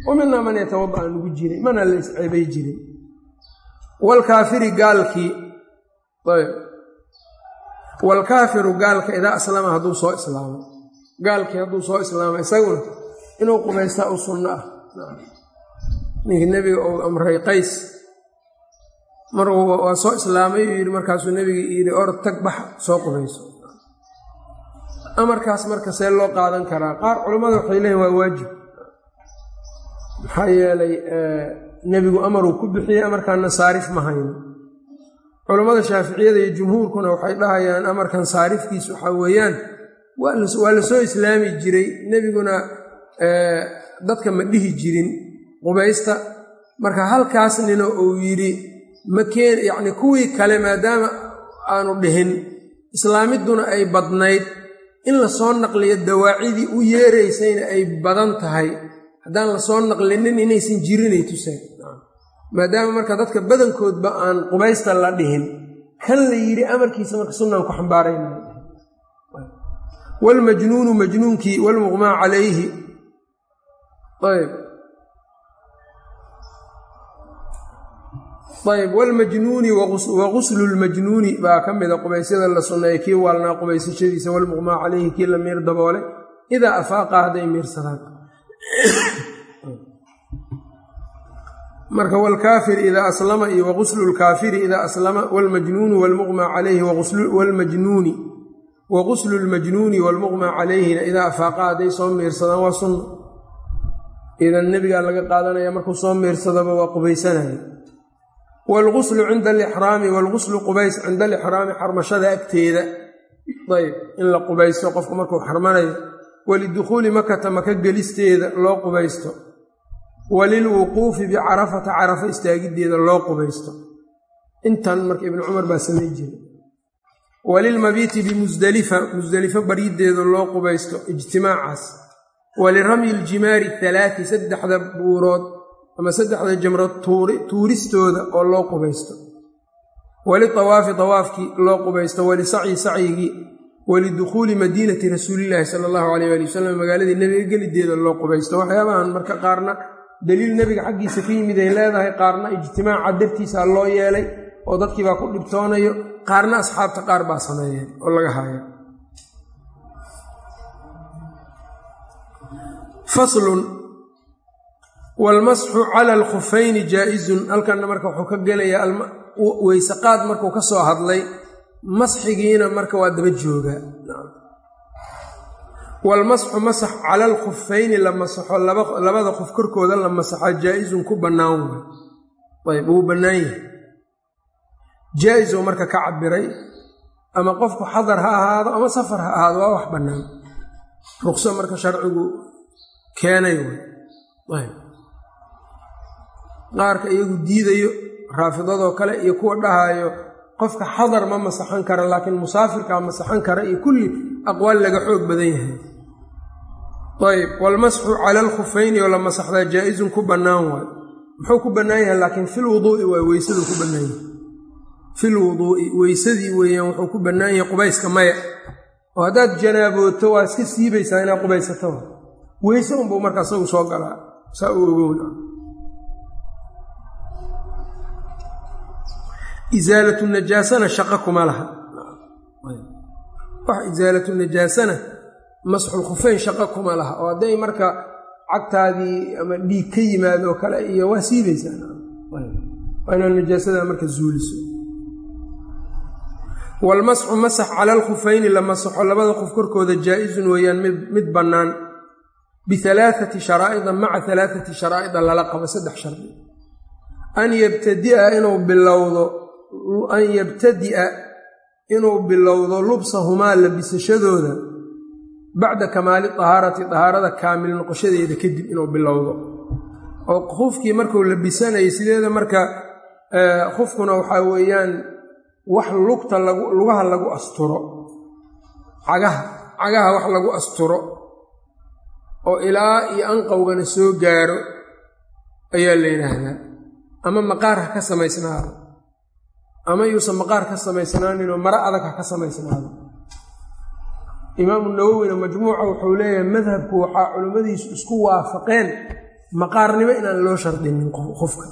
wa mina man yatawada'a nugu jiray mana la isceebay jirin. Waalkaafiri gaalkii waalkaafiru gaalka idaa aslama hadduu soo islaamo gaalkii hadduu soo islaamo isaguna inuu qubaystaa u sunno ah. Ninkii nebiga uu amray qays mar waa soo islaamay uu yidhi markaasuu nebiga yidhi or tag bax soo qubayso amarkaas marka see loo qaadan karaa qaar culammada waxay leeyihiin waa waajib. Maxaa yeelay nebigu amaruu ku bixiyey amarkanna saarif ma hayno culammada shaaficiyada iyo jumhuurkuna waxay dhahayaan amarkan saarifkiis waxaa weeyaan waa la soo islaami jiray nebiguna dadka ma dhihi jirin qubaysta. Marka halkaas nina uu yidhi ma keen yacni kuwii kale maadaama aanu dhihin islaamidduna ay badnayd in la soo naqliyo dawaacidii u yeeraysayna ay badan tahay haddaan la soo naqlinin inaysan jirinay tuseen. Maadaama marka dadka badankoodba aan qubaysta la dhihin kan la yidhi amarkiisa marka sunnaan ku xambaarayna waalmajnuunu majnuunkii waalmuqmaa calayhi ayb waalmajnuuni waguslu lmajnuuni baa ka mida qubaysyada la sunneeya kii waalnaa qubaysashadiisa walmuqmaa calayhi kii la miir daboolay idaa afaaqa hadday miirsadaan marka wlkaafir idaa aslama iyo waguslu lkaafiri idaa aslama wlmajnuunu wlmuqmaa calayhi wlmajnuuni waguslu lmajnuuni waalmuqmaa calayhina idaa afaaqa hadday soo miirsadaan waa sunna idan nebigaa laga qaadanaya markuu soo miirsadaba waa qubaysanaya waalguslu cinda alixraami waalguslu qubays cinda alixraami xarmashada agteeda. Ayb in la qubaysto qofku markuu xarmanayo. Walidukhuuli makata maka gelisteeda loo qubaysto. Walilwuquufi bicarafata carafa istaagiddeeda loo qubaysto. Intan marka ibnu cumar baa samay jiray walilmabiiti bimusdalifa musdelifo bariiddeeda loo qubaysto ijtimaacaas. Waliramyi iljimaari halaati saddexda buurood ama saddexda jamrood tuuristooda oo loo qubaysto. Walitawaafi tawaafkii loo qubaysto walisacyi sacyigii walidukhuuli madiinati rasuulillaahi sala allahu alayh ali wasalam magaaladii nebiga gelideeda loo qubaysto. Waxyaabahan marka qaarna daliil nebiga xaggiisa ka yimid ay leedahay qaarna ijtimaaca dartiisa loo yeelay oo dadkiibaa ku dhibtoonayo qaarna asxaabta qaar baa sameeyeen oo laga haya faslun waalmasxu cala alkhufayni jaa-izun. Halkanna marka wuxuu ka gelayaa weysaqaad markuu ka soo hadlay masxigiina marka waa daba joogaa waalmasxu masax cala alkhufayni la masaxo labada qof korkooda la masaxa jaa-izun ku bannaan way ayb wuu bannaan yahay jaa-is oo marka ka cabiray ama qofku xadar ha ahaado ama safar ha ahaado waa wax bannaan. Ruqso marka sharcigu keenay qaarka iyagu diidayo raafidadoo kale iyo kuwa dhahaayo qofka xadar ma masaxan kara laakiin musaafirkaa masaxan kara iyo kulli aqwaal laga xoog badan yahay. Ayb. Waalmasxu cala alkhufayni oo la masaxdaa jaa-izun ku bannaan waayo muxuu ku bannaan yahay laakiin fil wuduu'i waa weysaduu ku bannaan yahay fil weysadii weeyaan wuxuu ku bannaan yahay qubayska maya. Oo haddaad janaabooto waa iska siibaysaa inaad qubaysato. Weyse unbuu markaa isagu soo galaa saa u ogowna isaalatu najaasana shaqo kuma laha. Wax isaalatu najaasana masxul shaqo kuma laha. Oo hadday marka cagtaadii ama dhiig ka yimaado kale iyo waa siibaysaa waa inaad najaasada marka zuuliso waalmasxu masax cala alkhufayni la masaxo labada qof korkooda jaa-izun weeyaan mid bannaan bialaaati sharaa'ida maca alaaati sharaa'ida lala qabo saddex shardi an yabtadia inuu bilowdo an yabtadi'a inuu bilowdo lubsahumaa labisashadooda bacda kamaali dahaarati dahaarada kaamil noqoshadeeda kadib inuu bilowdo oo khufkii markuu labisanayay sideeda marka khufkuna waxaa weeyaan wax lugta lugaha lagu asturo. Cagaha cagaha wax lagu asturo. Oo ilaa iyo anqowgana soo gaaro ayaa la yidhaahdaa. Ama maqaar ha ka samaysnaado. Ama yuusan maqaar ka samaysnaaninoo maro adag ha ka samaysnaado. Imaamu nawowina majmuuca wuxuu leeyahay madhabku waxaa culimmadiisu isku waafaqeen maqaarnimo inaan loo shardinin qofka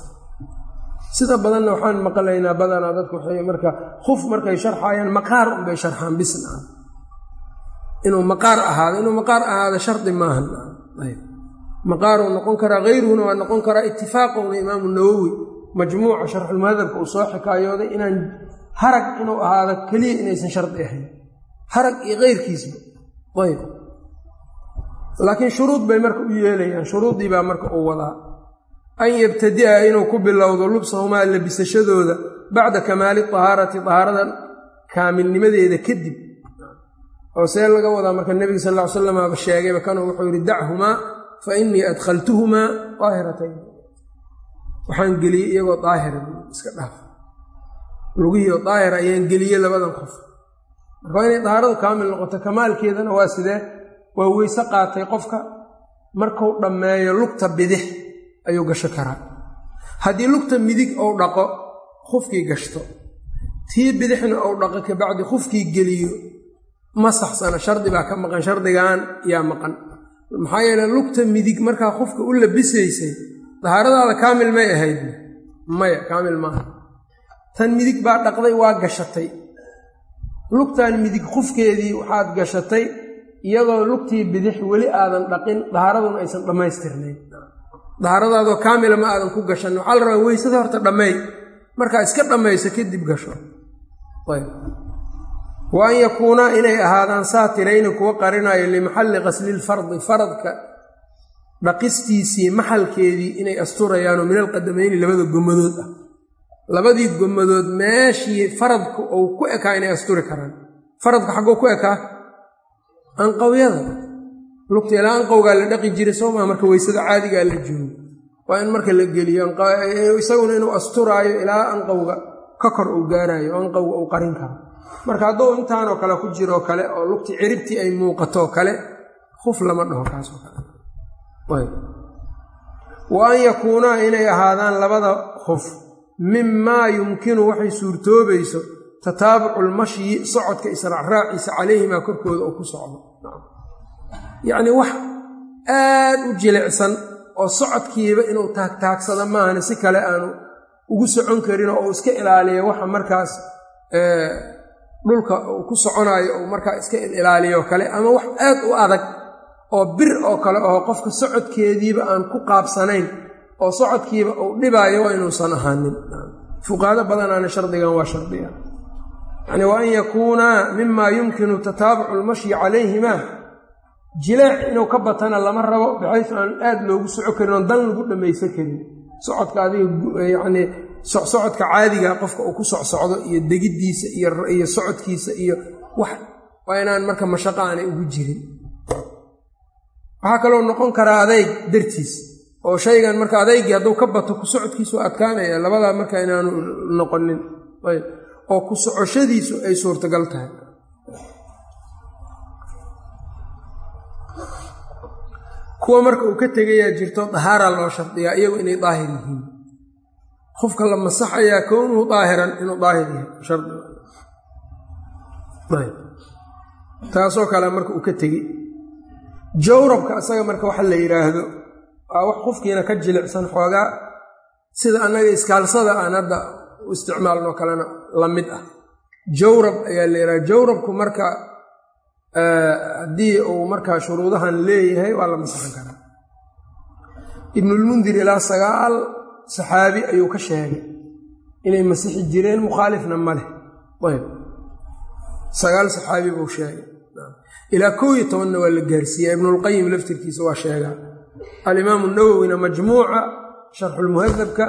sida badanna waxaan maqlaynaa badanaa dadku marka khuf markay sharxayaan maqaar unbay sharxaan bisna. Inuu maqaar ahaado inuu maqaar ahaado shardi maahan. Maqaaruu noqon karaa hayruhuna waa noqon karaa itifaaqowna imaamu nawowi majmuuca sharxulmadhabka uu soo xikaayooday inaan harag inuu ahaado keliya inaysan shardi ahayn. Harag iyo keyrkiisba ayb. Laakiin shuruud bay marka u yeelayaan shuruuddii baa marka uu wadaa an yabtadi'a inuu ku bilowdo lubsahumaa labisashadooda bacda kamaali dahaarati dahaarada kaamilnimadeeda kadib. Oo see laga wadaa marka nebiga sal ll ly slamaba sheegayba kanuu wuxuu yidhi dachumaa fa innii adkhaltuhumaa daahiratayn waxaan geliyey iyagoo daahira iska dhaaf lugihiioo daahira ayaan geliyey labadan qof. Marka waa inay dahaaradu kaamil noqoto kamaalkeedana waa sidee? Waa weyse qaatay qofka markuu dhammeeyo lugta bidix ayuu gasho karaa. Haddii lugta midig ou dhaqo khufkii gashto. Tii bidixna ou dhaqo kabacdi khufkii geliyo ma saxsana. Shardi baa ka maqan shardigan yaa maqan. Maxaa yeele lugta midig markaa khufka u labisaysay dahaaradaada kaamil may ahayd. Maya kaamil maaha. Tan midig baa dhaqday waa gashatay. Lugtan midig khufkeedii waxaad gashatay iyadoo lugtii bidix weli aadan dhaqin dahaaraduna aysan dhammaystirnayn dahaaradaadoo kaamila ma aadan ku gashan. Waxaa la rabaa weysada horta dhammeey markaa iska dhammayso kadib gasho. Wa an yakuunaa inay ahaadaan saatirayni kuwa qarinayo limaxalli qaslilfardi faradka dhaqistiisii maxalkeedii inay asturayaanoo min alqadamayni labada gomadood ah. Labadii gomadood meeshii faradku uu ku ekaa inay asturi karaan. Faradka xagguu ku ekaa? Anqowyada lugta ilaa anqowgaa la dhaqi jiray soo maa marka weysada caadigaa la joogo. Waa in marka la geliyo isaguna inuu asturaayo ilaa anqowga ka kor uu gaaraayo anqowga uu qarin karo. Marka hadduu intaanoo kale ku jiroo kale oo lugti ciribtii ay muuqatoo kale khuf lama dhaho kaasoo kale. Wa an yakuunaa inay ahaadaan labada khuf mimaa yumkinu waxay suurtoobayso tataabucu lmashyi socodka israacraaciisa calayhimaa korkooda oo ku socdo yacnii wax aad u jilicsan oo socodkiiba inuu taagtaagsado maahane si kale aanu ugu socon karin oo uu iska ilaaliyo waxa markaas dhulka uu ku soconaayo uu markaa iska ilaaliyo kale ama wax aad u adag oo bir oo kale oo qofka socodkeediiba aan ku qaabsanayn oo socodkiiba uu dhibaayo waa inuusan ahaanin. Fuqaado badanaana shardigan waa shardiga yacni wa an yakuunaa mimaa yumkinu tataabucu lmashyi calayhimaa jileec inuu ka batana lama rabo baxaysu aan aad loogu soco karin oon dan lagu dhammaysan karin. Socodka adiga yacnii socodka caadiga qofka uu ku socsocdo iyo degiddiisa iyo socodkiisa iyo wax waa inaan marka mashaqo aanay ugu jirin. Waxaa kaloo noqon karaa adayg dartiis oo shaygan marka adaygii hadduu ka bato ku socodkiisu adkaanaya labadaa marka inaanu noqonin ayb oo ku socoshadiisu ay suurtagal tahay kuwa marka uu ka tegayaa jirto dahaaraa loo shardiyaa iyagu inay daahir yihiin. Qofka la masaxayaa kownuhu daahiran inuu daahir yahay shardi. Taasoo kale marka uu ka tegey jawrabka asaga marka waxa la yidhaahdo waa wax qofkiina ka jilicsan xoogaa sida annaga iskaalsada aan hadda u isticmaalnoo kalena la mid ah. Jawrab ayaa la yidhaha jawrabku marka haddii uu markaa shuruudahan leeyahay waa la masaxan karaa. Ibnulmundir ilaa sagaal saxaabi ayuu ka sheegay inay masixi jireen mukhaalifna ma leh. Ayb. Sagaal saxaabi buu sheegay. Ilaa kow iyo tobanna waa la gaarsiiyaa ibnulqayim laftirkiisa waa sheegaa. Alimaamu nawowina majmuuca sharxulmuhadabka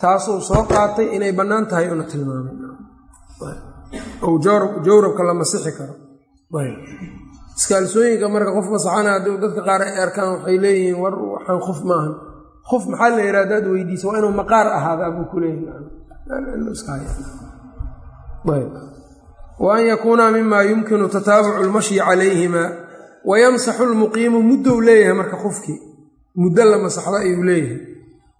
taasuu soo qaatay inay bannaan tahay una tilmaamay. Jawrabka la masixi karo iskaalsooyinka marka qof masaxana haddii dadka qaar ay arkaan waxay leeyihiin war waxaan qof maahan qof maxaa la yidhaha hadaad weydiisa? Waa inuu maqaar ahaadaa buu ku leeyahy wa an yakuuna mima yumkinu tataabucu lmashyi calayhima wayamsaxu lmuqiimu muddou leeyahay marka qofkii. Muddo la masaxdo ayuu leeyahay.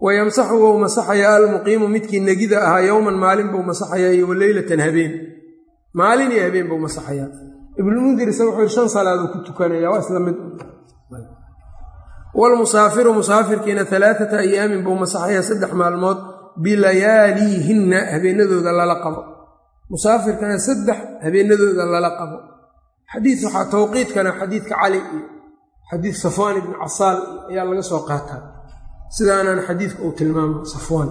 Wayamsaxu wou masaxayaa almuqiimu midkii negida ahaa yowman maalin buu masaxayaa iyo waleylatan habeen. Maalin iyo habeen buu masaxayaa ibnulmundir isa wuxuu yidhi shan salaaduu ku tukanaya waa isla mid. Wlmusaafiru musaafirkiina alaaata ayaamin buu masaxayaa saddex maalmood bilayaaliihinna habeenadooda lala qabo. Musaafirkana saddex habeenadooda lala qabo. Xadiid waxaa tawqiidkana xadiidka cali iyo xadiid safwaan ibni casaal ayaa laga soo qaataa. Sidaanaan xadiidka uu tilmaamo safwaan.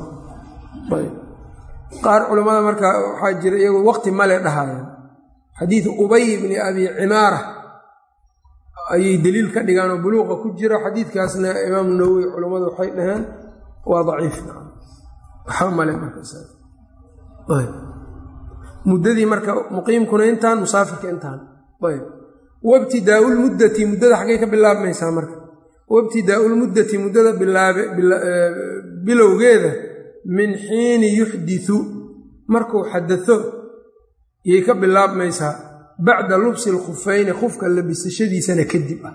Qaar culammada marka waxaa jira iyagu waqti male dhahayaan xadiid ubay bni abi cimaara ayay deliil ka dhigaan oo buluuqa ku jira. Xadiidkaasna imaamu nawowi culammadu waxay dhaheen waa daciif. Waxba marka muqiimkuna intaan musaafirka intaan. Ayb. Wabtidaau lmuddati muddada xaggay ka bilaabmaysaa marka. Wabtidaau lmuddati muddada bilowgeeda min xiini yuxditu markuu xadao yay ka bilaabmaysaa bacda lubsi lkhufayni qufka labisashadiisana kadib ah.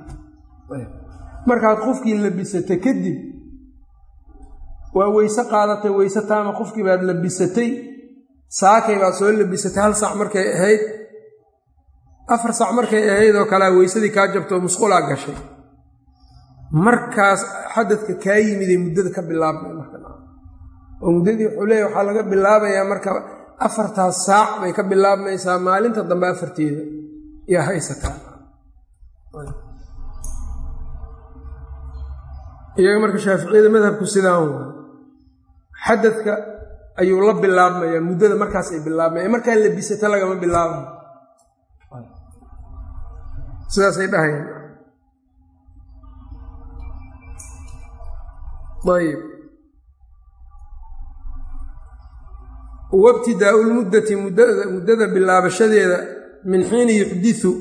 Markaad qofkii labisata kadib waa weyse qaadatay weyse taama qofkii baad labisatay saakay baad soo labisatay hal sac markay ahayd afar sac markay ahayd oo kalea weysadii kaa jabtoo musqulaa gashay. Markaas xadadka kaa yimiday muddada ka bilaabmay oo muddadii wuxuu waxaa laga bilaabayaa marka afartaas saac bay ka bilaabmaysaa maalinta dambe afarteeda yaa haysataa iyaga marka shaaficiyada madhabku sidaan waa xadadka ayuu la bilaabmayaa muddada markaas ay bilaabmaya markaa labisata lagama bilaabay sidaasay dhahayaan ayb wabtidaau lmuddati muddada bilaabashadeeda min xiini yuxdisu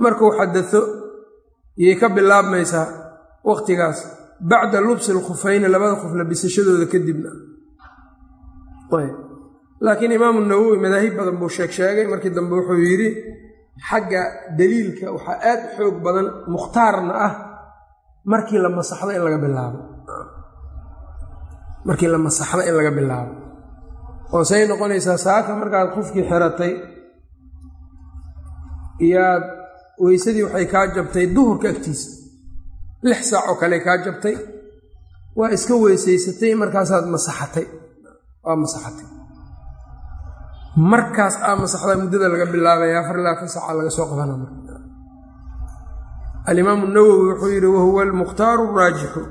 markuu xadao yay ka bilaabmaysaa waqtigaas bacda lubsi lkhufayni labada qof labisashadooda kadibna. Laakiin imaamu nawowi madaahib badan buu sheeg sheegay markii dambe wuxuu yidhi xagga daliilka waxaa aad u xoog badan mukhtaarna ah markii la masaxdo in laga bilaabo. Markii la masaxdo in laga bilaabo oo say noqonaysaa saaka markaad qofkii xiratay iyaad weysadii waxay kaa jabtay duhurka agtiisa. lix saac oo kale kaa jabtay. waa iska weysaysatay markaasaad masaxatay. waa masaxatay. markaas aa masaxdaa muddada laga bilaabaya afar ilaa afar saaca laga soo qabana marka. alimaamu nawowi wuxuu yidhi wahuwa almukhtaaru raajixu.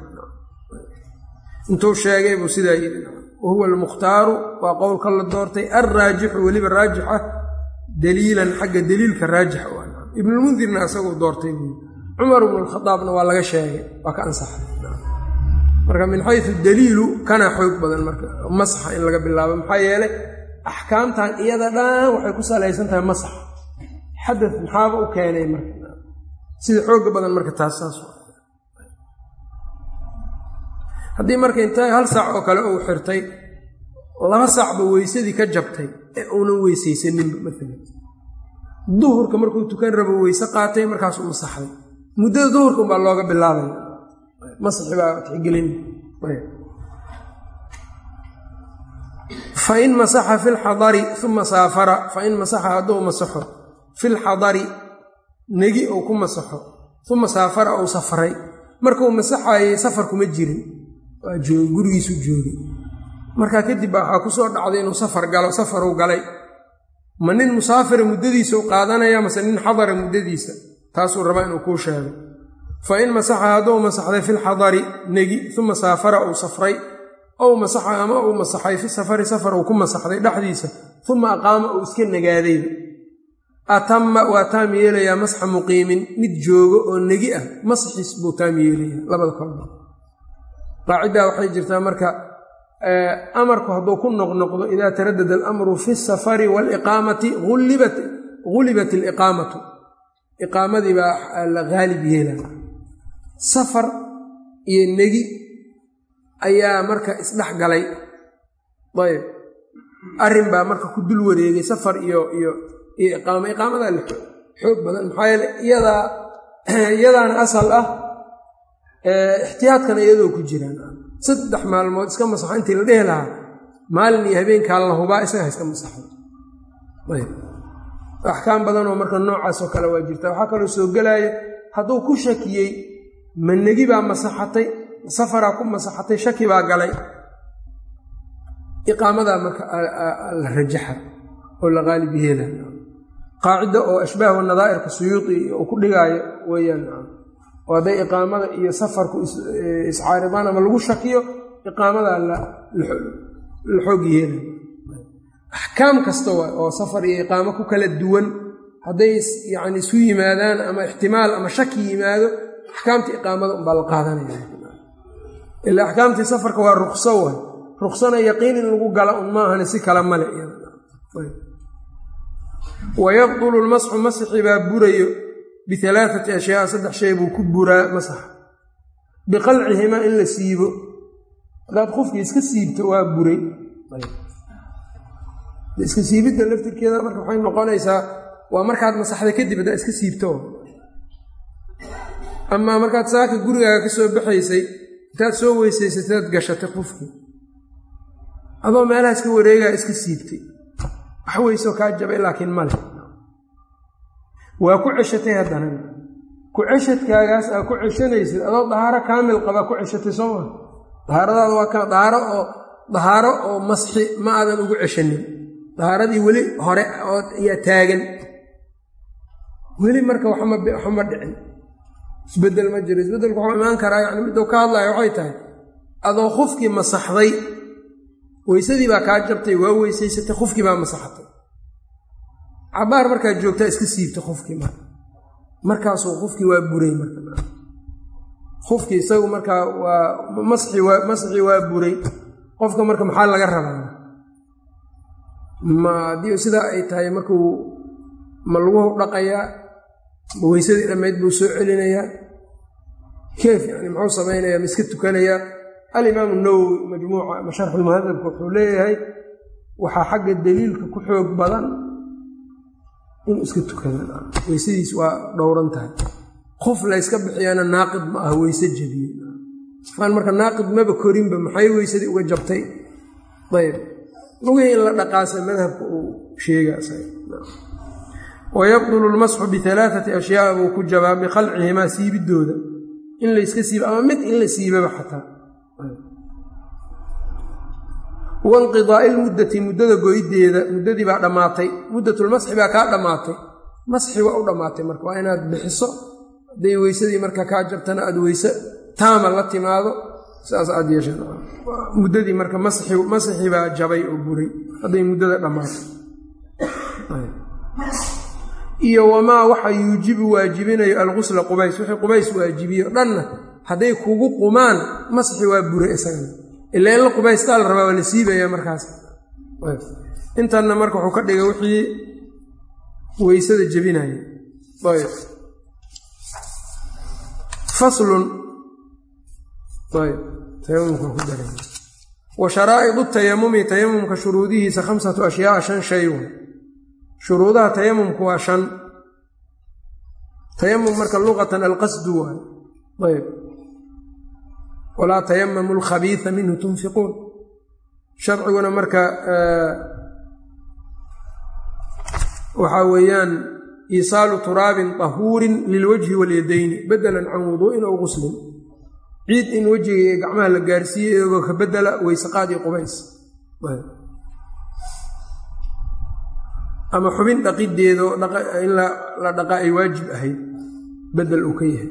Intuu sheegay buu sidaa yidhi wahuwa almukhtaaru waa qowlka la doortay alraajixu weliba raajixa daliilan xagga daliilka raajixa ibnulmundirna isaguu doortay. buu cumar bnu lkhadaabna waa laga sheegay waa ka ansaxay marka min xayu daliilu kana xoog badan marka masaxa in laga bilaabo maxaa yeelay axkaamtan iyada dhan waxay ku salaysan tahay masax xadad maxaaba u keenay marka sida xooga badan marka taas saas haddii marka inta hal saac oo kale uu xirtay laba saacba weysadii ka jabtay ee uunan weysaysaninba maalan duhurka markuu tukan rabo weyse qaatay markaasuu masaxday. Muddada duhurka umbaa looga bilaabaya masaxi baa tixgelin fain masaxa fi lxadari uma saafara fain masaxa hadduu masaxo fi lxadari negi uu ku masaxo uma saafara uu safray markuu masaxayey safar kuma jirin gurigiisu joogay markaa kadib baa waxaa ku soo dhacday inuu safar galo safaruu galay. Ma nin musaafira muddadiisa u qaadanaya mase nin xadara muddadiisa? Taasuu rabaa inuu kuu sheego fa in masaxa hadduu masaxday filxadari negi uma saafara uu safray. Ow masaxa ama uu masaxay fi safari safar uu ku masaxday dhexdiisa uma aqaama uu iska nagaadayba atama waa taam yeelayaa masxa muqiimin mid joogo oo negi ah masxiis buu taam yeelaya labada kolba qaaciddaa waxay jirtaa marka amarku hadduu ku noqnoqdo idaa taradada alamru fi safari waaliqaamati ghulibat aliqaamatu. Iqaamadii baa la haalib yeelaya safar iyo negi ayaa marka isdhex galay. Ayb. Arrin baa marka ku dul wareegay safar iyo iyo iyo iqaama. Iqaamadaa xoog badan. Maxaa yeele iyadaa iyadaana asal ah ixtiyaadkana iyadoo ku jiraan. Saddex maalmood iska masaxo intii la dhehi lahaa maalin iyo habeenkaa la hubaa isaga iska masaxo. Axkaam badanoo marka noocaasoo kale waa jirta. Waxaa kaloo soo gelaya hadduu ku shakiyey ma negi baa masaxatay safaraa ku masaxatay shaki baa galay. Iqaamadaa marka la rajaxa oo la qaalib yeela qaacida oo ashbaah nadaa'irka suyuudi uu ku dhigaayo weeyaan oo hadday iqaamada iyo safarku iscaaridaan ama lagu shakiyo? Iqaamadaa la xoog yeela axkaam kasta waay oo safar iyo iqaamo ku kala duwan hadday yani isu yimaadaan ama ixtimaal ama shaki yimaado axkaamtii iqaamada unbaa la qaadanaya. Ila axkaamtii safarka waa rukso waay. Ruksana yaqiin in lagu gala un maahane si kale male wayabdulu lmasxu masxi baa burayo bialaaati ashyaa saddex shay buu ku buraa masaxa biqalcihimaa in la siibo haddaad qofkii iska siibto waa buray iska siibidda laftirkeeda marka waxay noqonaysaa waa markaad masaxday kadib haddaad iska siibto amaa markaad saaka gurigaaga ka soo baxaysay intaad soo weysaysataad gashatay qofkii adoo meelaha iska wareegaa iska siibtay wax weysoo kaa jabay laakiin male waa ku ceshatay haddana. Ku ceshadkaagaas aa ku ceshanaysid adoo dahaaro kaamil qabaa ku ceshatay soo maa dahaaradaada waa ka dahaaro oo dahaaro oo masxi ma aadan ugu ceshanin. Dahaaradii weli hore oo ayaa taagan. Weli marka waxma dhicin. Isbedel ma jiro isbeddelku waxuu imaan karaa yani miduu ka hadlaya waxay tahay adoo qofkii masaxday weysadii baa kaa jabtay waa weysaysatay qofkii baa masaxatay cabaar markaad joogtaa iska siibtay qofkii marka. Markaasuu qofkii waa buray marka. Qofkii isagu markaa waa masxi waa masxi waa buray. Qofka marka maxaa laga rabaa? Ma haddii sidaa ay tahay markuu ma laguhu dhaqayaa ma weysadii dhammayd buu soo celinayaa? Keef yani muxuu samaynayaa ma iska tukanayaa? Alimaamu nawowi majmuuca ama sharxulmuhadabka wuxuu leeyahay waxaa xagga daliilka ku xoog badan inuu iska tukada. Weysadiis waa dhowran tahay. Qof layska bixiyaana naaqid ma ah weyse jabiye aan marka naaqid maba korinba maxay weysadii uga jabtay? Ayb lugihii in la dhaqaasa madhabka uu sheegawayabdulu lmasxu bialaaati ashyaa buu ku jabaa bikhalcihimaa siibidooda. In layska siiba ama mid in la siibaba xataa wainqidaai lmuddati muddada goydeeda muddadii baa dhammaatay muddatulmasxi baa kaa dhammaatay masxi waa u dhammaatay marka waa inaad bixiso. Hadday weysadii marka kaa jabtana aad weyse taama la timaado saas aad yeeshamuddadii marka masxi baa jabay oo buray hadday muddada dhammaatay iyo wamaa waxa yuujibu waajibinayo algusla qubays. Wixii qubays waajibiyo dhanna hadday kugu qumaan masxi waa bure isagana ilaa in la qubaystaa la rabaa waa la siibaya markaas. Intanna marka wuxuu ka dhigay wixii weysada jebinaya ayb faslun. Ayb tayamumka ku daray. Wa sharaa'idu tayamumi tayamumka shuruudihiisa khamsatu ashyaaa shan shay w shuruudaha tayamumku waa shan. Tayamum marka luqatan alqasdu waay ayb walaa tayamamu alkhabiisa minhu tunfiquun. Sharciguna marka waxaa weeyaan iisaalu turaabin tahuurin lilwajhi walyadayni bedelan can wuduu'in ow guslin ciid in wejiga iyo gacmaha la gaarsiiyo iyagoo ka bedela weysaqaad iyo qubays. Ama xubin dhaqideedo in la dhaqa ay waajib ahayd bedel uu ka yahay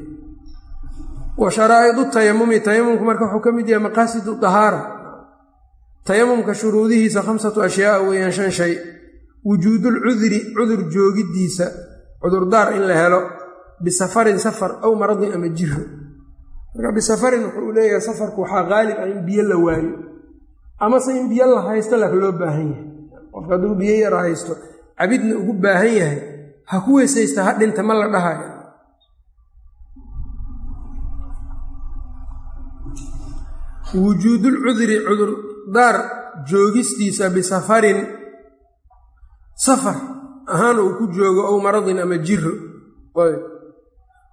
wa sharaa'idu tayamumi tayamumku marka wuxuu ka mid yahay maqaasidu dahaara tayamumka shuruudihiisa khamsatu ashyaa weeyaan shan shay. Wujuudulcudri cudur joogiddiisa cudurdaar in la helo bisafarin safar aw maradin ama jiro marka bisafarin wuxuu leeyahay safarku waxaa qaalib ah in biyo la waayo. Amase in biyo la haysto laka loo baahan yahay. Qofka hadduu biyo yar haysto cabidna ugu baahan yahay ha ku weysaysta ha dhinta ma la dhahayo wujuudulcudri cudurdaar joogistiisa bisafarin. Safar ahaan uu ku joogo ow maradin ama jiro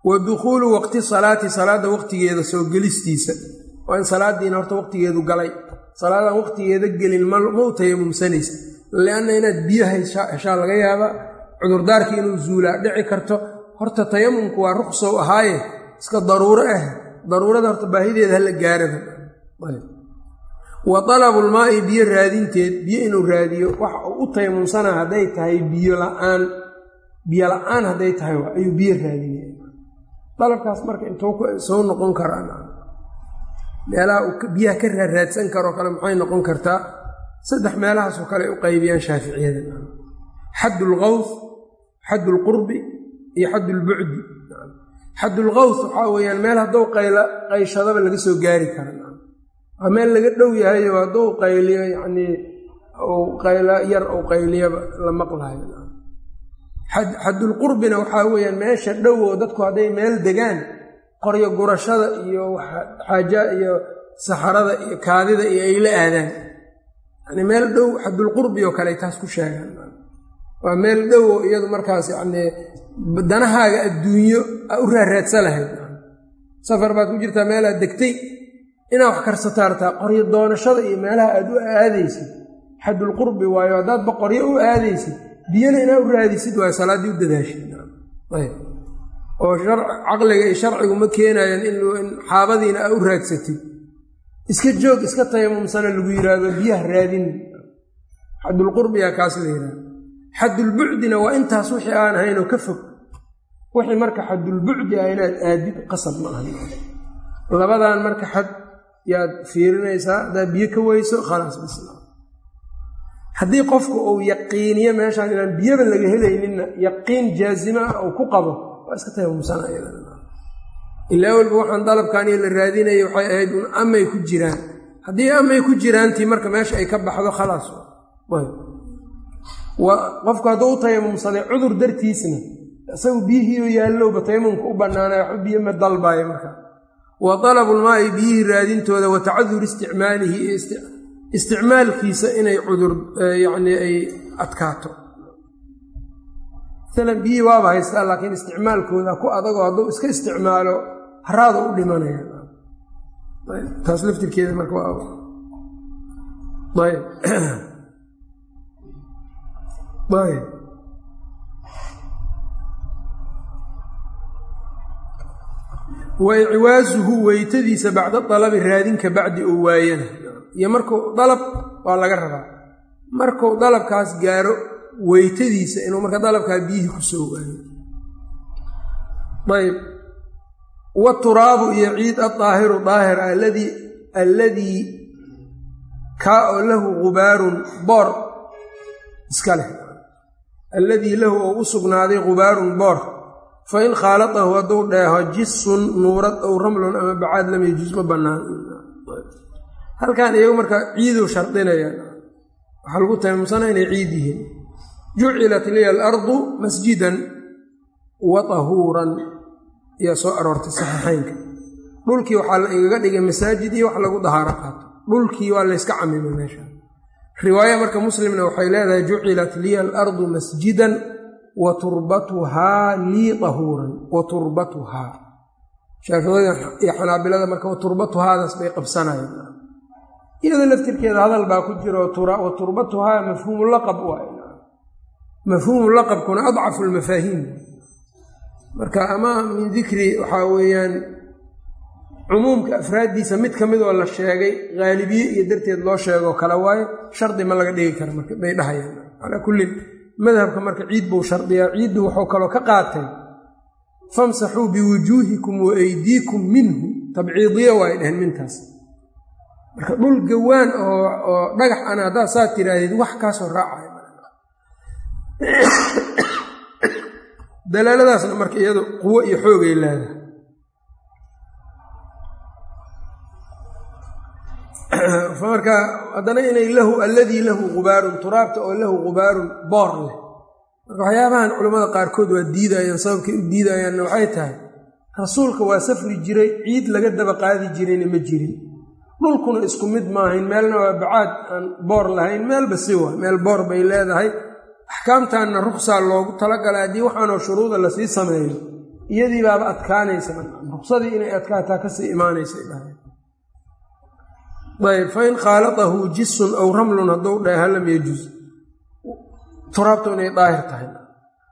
wa dukhuulu waqti salaati salaadda waqtigeeda soo gelistiisa. Waa in salaadiina horta waqtigeedu galay. Salaadaan waqtigeeda gelin mau tayamumsanaysa lianna inaad biyo heshaa laga yaabaa cudurdaarkii inuu zuulaa dhici karto horta tayamumku waa ruqsow ahaaye. Iska daruuro ah daruurada horta baahideeda hala gaarada wa dalabulmaa'i biyo raadinteed biyo inuu raadiyo waxa uu u tayamumsanaa hadday tahay biyo la'aan biyo la'aan hadday tahay ayuu biyo raadinaya. Dalabkaas marka intuu soo noqon karaa meelaha uu biyaha ka raaraadsan karoo kale maxay noqon kartaa saddex meelahaasoo kale ay u qaybiyaan shaaficiyada. Xaddulqawf xaddulqurbi iyo xaddulbucdi xaddulqawf waxaa weeyaan meel hadduu qayla qayshadaba laga soo gaari kara meel laga dhow yahayo hadduu qayliyo yacnii qayla yar ou qayliyaba la maqlayo. Xaddulqurbina waxaa weeyaan meesha dhow oo dadku hadday meel degaan qoryo gurashada iyo xaaja iyo saxarada iyo kaadida iyo ay la aadaan. Yani meel dhow xaddulqurbi oo kale taas ku sheegaan. Waa meel dhow oo iyadu markaas yacnii danahaaga adduunyo u raaraadsa lahayd safar baad ku jirtaa meelaad degtay inaad wax karsataa qoryo doonashada iyo meelaha aad u aadaysid xaddulqurbi waayo haddaadba qoryo u aadaysid biyana inaad u raadisid waayo salaaddii u dadaashid oo caqliga iyo sharcigu ma keenayaan in xaabadiina aa u raadsatid. Iska joog iska tayamumsana lagu yidhaahdo biyaha raadin. Xaddulqurbiga kaas la yidhahdo xaddulbucdina waa intaas wixii aan ahaynoo ka fog. Wixii marka xaddulbucdi ah inaad aadid qasab ma ahan labadan marka xad yaad fiirinaysaa haddaad biyo ka weyso khalaas bisla haddii qofku uu yaqiiniyo meeshaan inaan biyoba laga helayninna yaqiin jaazima ah uu ku qabo waa iska tayamumsanayilaa walba waxaan dalabkaaniyo la raadinaya waxay ahayd un amay ku jiraan. Haddii amay ku jiraantii marka meesha ay ka baxdo khalaas qofku hadduu u tayamumsaday cudur dartiisna isagu biyihiioo yaallowba tayamumka u bannaanay waxba biyo ma dalbaayo marka wa dalabulmaa'i biyihii raadintooda wa tacadur isticmaalihi isticmaalkiisa inay cudur yacnii ay adkaato. Maalan biyihii waaba haystaa laakiin isticmaalkooda ku adagoo hadduu iska isticmaalo haraada u dhimanaya. Taas laftirkeeda marka waa ayb wa icwaasuhu weytadiisa bacda dalabi raadinka bacdi oo waayana. Iyo markuu dalab waa laga rabaa. Markuu dalabkaas gaaro weytadiisa inuu marka dalabkaa biyihii ku soo waayo. Ayb waturaabu iyo ciid adaahiru daahir alladii alladii kaa oo lahu gubaarun boor. Iska leh. Alladii lahu oo u sugnaaday gubaarun boor fa in khaalatahu hadduu dheeho jisun nuurad ow ramlun ama bacaad lam yajus ma bannaan halkan iyagu marka ciiduu shardinayaan waxaa lagu taymamsana inay ciid yihiin jucilat liya alardu masjidan wa tahuuran ayaa soo aroortay saxiixeynka dhulkii waxaa la igaga dhigay masaajid iyo wax lagu dahaaro qaato dhulkii waa layska camimay meesha riwaaya marka muslimna waxay leedahay jucilat liya alardu masjidan wa turbatuhaa lii tahuuran wa turbatuhaa shaaficiyada iyo xanaabilada marka wa bay qabsanayeen iyadoo laftirkeeda hadal baa ku jiro wa turbatuhaa mafhuumu laqab waay mafhuumu laqabkuna adcafu lmafaahiim marka ama min dikri waxaa weeyaan cumuumka afraaddiisa mid ka mid oo la sheegay haalibiye iyo darteed loo sheegoo kale waayo shardi ma laga dhigi kara marka bay dhahayaan calaa kullin madhabka marka ciid buu shardiyaa ciiddu wuxuu kaloo ka qaatay famsaxuu biwujuuhikum wa aydiikum minhu tabciidiya waay dheheen mintaas. Marka dhul gawaan oo dhagax ana haddaad saa tiraahdid wax kaasoo raacaya dalaaladaasna marka iyadu quwo iyo xoogay leedahay marka haddana inay lahu alladii lahu gubaarun turaabta oo lahu gubaarun boor leh. Marka waxyaabahan culammada qaarkood waa diidayaan sababkay u diidayaanna waxay tahay rasuulka waa safri jiray ciid laga daba qaadi jirayna ma jirin. Dhulkuna isku mid maahayn meelna waa bacaad aan boor lahayn meelba si waa meel boor bay leedahay. Axkaamtanna ruksaa loogu talagalay haddii waxaanoo shuruuda la sii sameeyo iyadii baaba adkaanaysa ruksadii inay adkaataa ka sii imaanaysa ayb fain khaalatahu jisun aw ramlun hadduu dhaha lam yajuz. Turaabtu inay daahir tahay.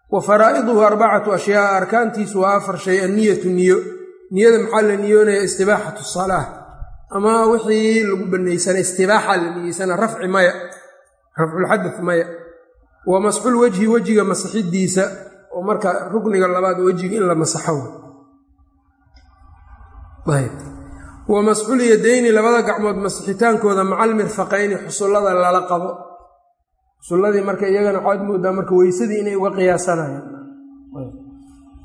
Wa faraa'iduhu arbacatu ashyaa arkaantiisu waa afar shay anniyatu niyo. Niyada maxaa la niyoonaya istibaaxatu salaa ama wixii lagu banaysana istibaaxa la niyeysana rafci maya. Rafculxadad maya. Wa masxul wejhi wejiga masaxidiisa. Oo marka rukniga labaad wejiga in la masaxo wa masxul yadayni labada gacmood masixitaankooda macal mirfaqayni xusullada lala qabo. Xusulladii marka iyagana waxaad moodaa marka weysadii inay uga qiyaasanayaan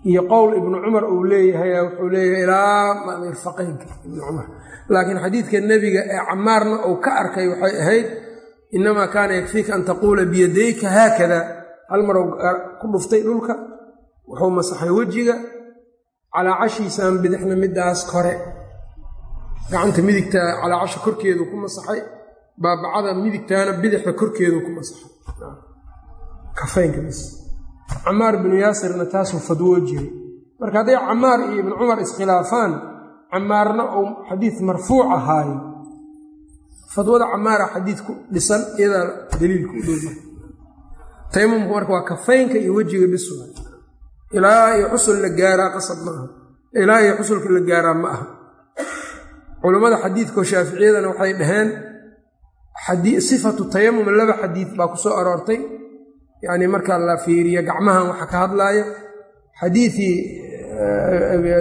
iyo qowl ibnu cumar uu leeyahay wuxuu leeyahay ilaa mirfaqaynka ibnu cumar. Laakiin xadiidka nebiga ee camaarna uu ka arkay waxay ahayd inamaa kaana yakfiika an taquula biyadayka haakada. Hal maruu ku dhuftay dhulka wuxuu masaxay wejiga calaacashiisaan bidixna midaas kore gacanta midigta calaacasha korkeedu ku masaxay baabacada midigtaana bidixda korkeedu ku masaxay. Camaar binu yaasirna taasuu fadwoo jiray. Marka hadday camaar iyo ibnu cumar iskhilaafaan camaarna uu xadiid marfuuc ahaayo fadwada camaara xadiid ku dhisan iyadaa daliilku u taymumku marka waa kafaynka iyo wejiga biswa ilaa iyo xusul la gaaraa qasab ma aha. Ilaa iyo xusulka la gaaraa ma aha culammada xadiidkao shaaficiyadana waxay dhaheen sifatu tayamum laba xadiid baa ku soo aroortay. Yacni marka la fiiriyo gacmahan waxa ka hadlaaya xadiidii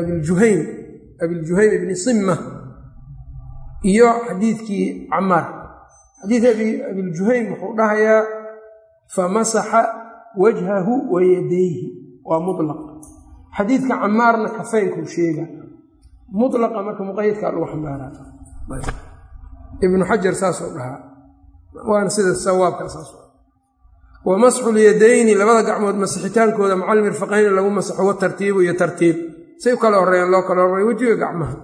abiljuhaym abiljuhaym ibni simma iyo xadiidkii camaar xadiid abiljuhaym wuxuu dhahayaa famasaxa wajhahu wa yadayhi. Waa mulaq xadiidka camaarna kafaynkuu sheega mulaqa marka muqayadkaa lagu xambaaraa ibnu xajar saasuu dhahaa waana sida sawaabka saas wa masxu lyadayni labada gacmood masixitaankooda macal mirfaqayni lagu masaxo wa tartiibu iyo tartiib. Say u kala horeeyaan loo kala horreeya wejiga gacmaha.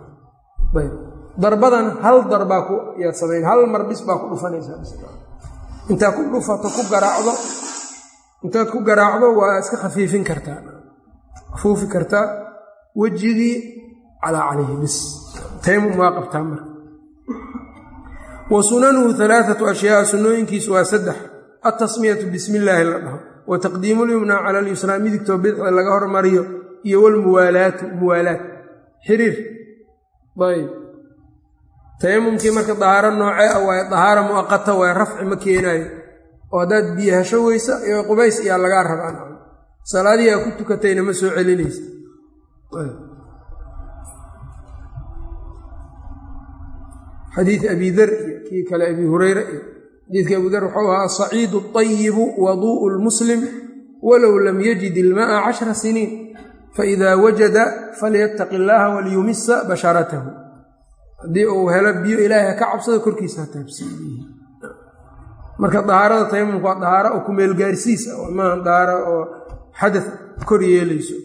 Darbadan hal darbaa ku yaad samayn hal mar bis baa ku dhufanaysaa intaad ku dhufato ku garaacdo intaad ku garaacdo waa iska khafiifin kartaa. Khafuufi kartaa wejigii calaa calayhi bis taymum waa qabtaa marka wa sunanuhu alaaatu ashyaa sunnooyinkiisu waa saddex altasmiyatu bismi illaahi la dhaho wa taqdiimu lyumnaa cala alyusraa midigtoo bidixda laga hormariyo iyo walmuwaalaatu muwaalaat xiriir ayb tayamumkii marka dahaaro noocee ah waaye dahaara muaqata waaye rafci ma keenaayo oo haddaad biyo weysa iyo qubays iyaa lagaa rabaa salaadihii aa ku tukatayna ma soo celinaysa xadiid abi dar iyo kii kale abi hureyre iyo xadiidka abu dar wuxuu ahaa asaciidu ayibu waduu'u lmuslim walow lam yajid ilma'a cashra siniin faida wajada falyattaqi illaaha waliyumisa basharatahu. Haddii uu helo biyo ilaahay ha ka cabsado korkiisa ha taabsiiye marka dahaarada tayamumka waa dahaaro oo kumeelgaarsiis ah maaha dahaaro oo xadad kor yeelayso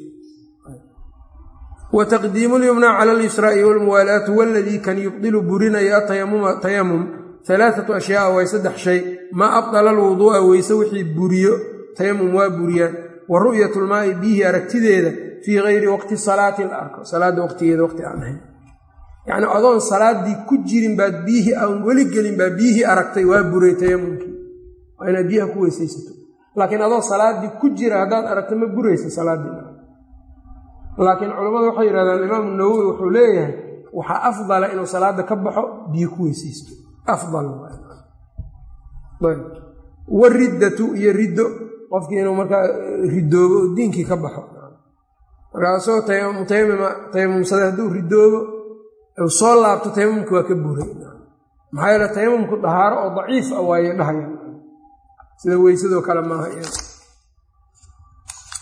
wa taqdiimu lyumnaa cala alyusraa'i walmuwaalaatu waladii kan yubdilu burinaya atayamuma tayamum alaaatu ashyaaa way saddex shay. Maa abdala alwuduu'a weyse wixii buriyo tayamum waa buriyaan. Wa ru'yat lmaa'i biihi aragtideeda fii gayri waqti salaati la arko salaadda waqtigeeda waqti aan ahayn. Yacni adoon salaaddii ku jirin baad biyihii aan weli gelin baa biyihii aragtay waa buray tayamumkii waa inaad biyaha ku weysaysato. Laakiin adoo salaaddii ku jira haddaad aragto ma buraysa salaaddii laakiin culammadu waxay yidhahdaan imaamu nawowi wuxuu leeyahay waxaa afdala inuu salaada ka baxo biyo ku weysaysto. Afdal wariddatu iyo riddo qofkii inuu markaa ridoobo oo diinkii ka baxo. Markaasoo tayamumsada hadduu ridoobo u soo laabto tayamumki waa ka buray maxaa yeele tayamumku dahaaro oo daciif ah waaye dhahaya sida weysadoo kale maaha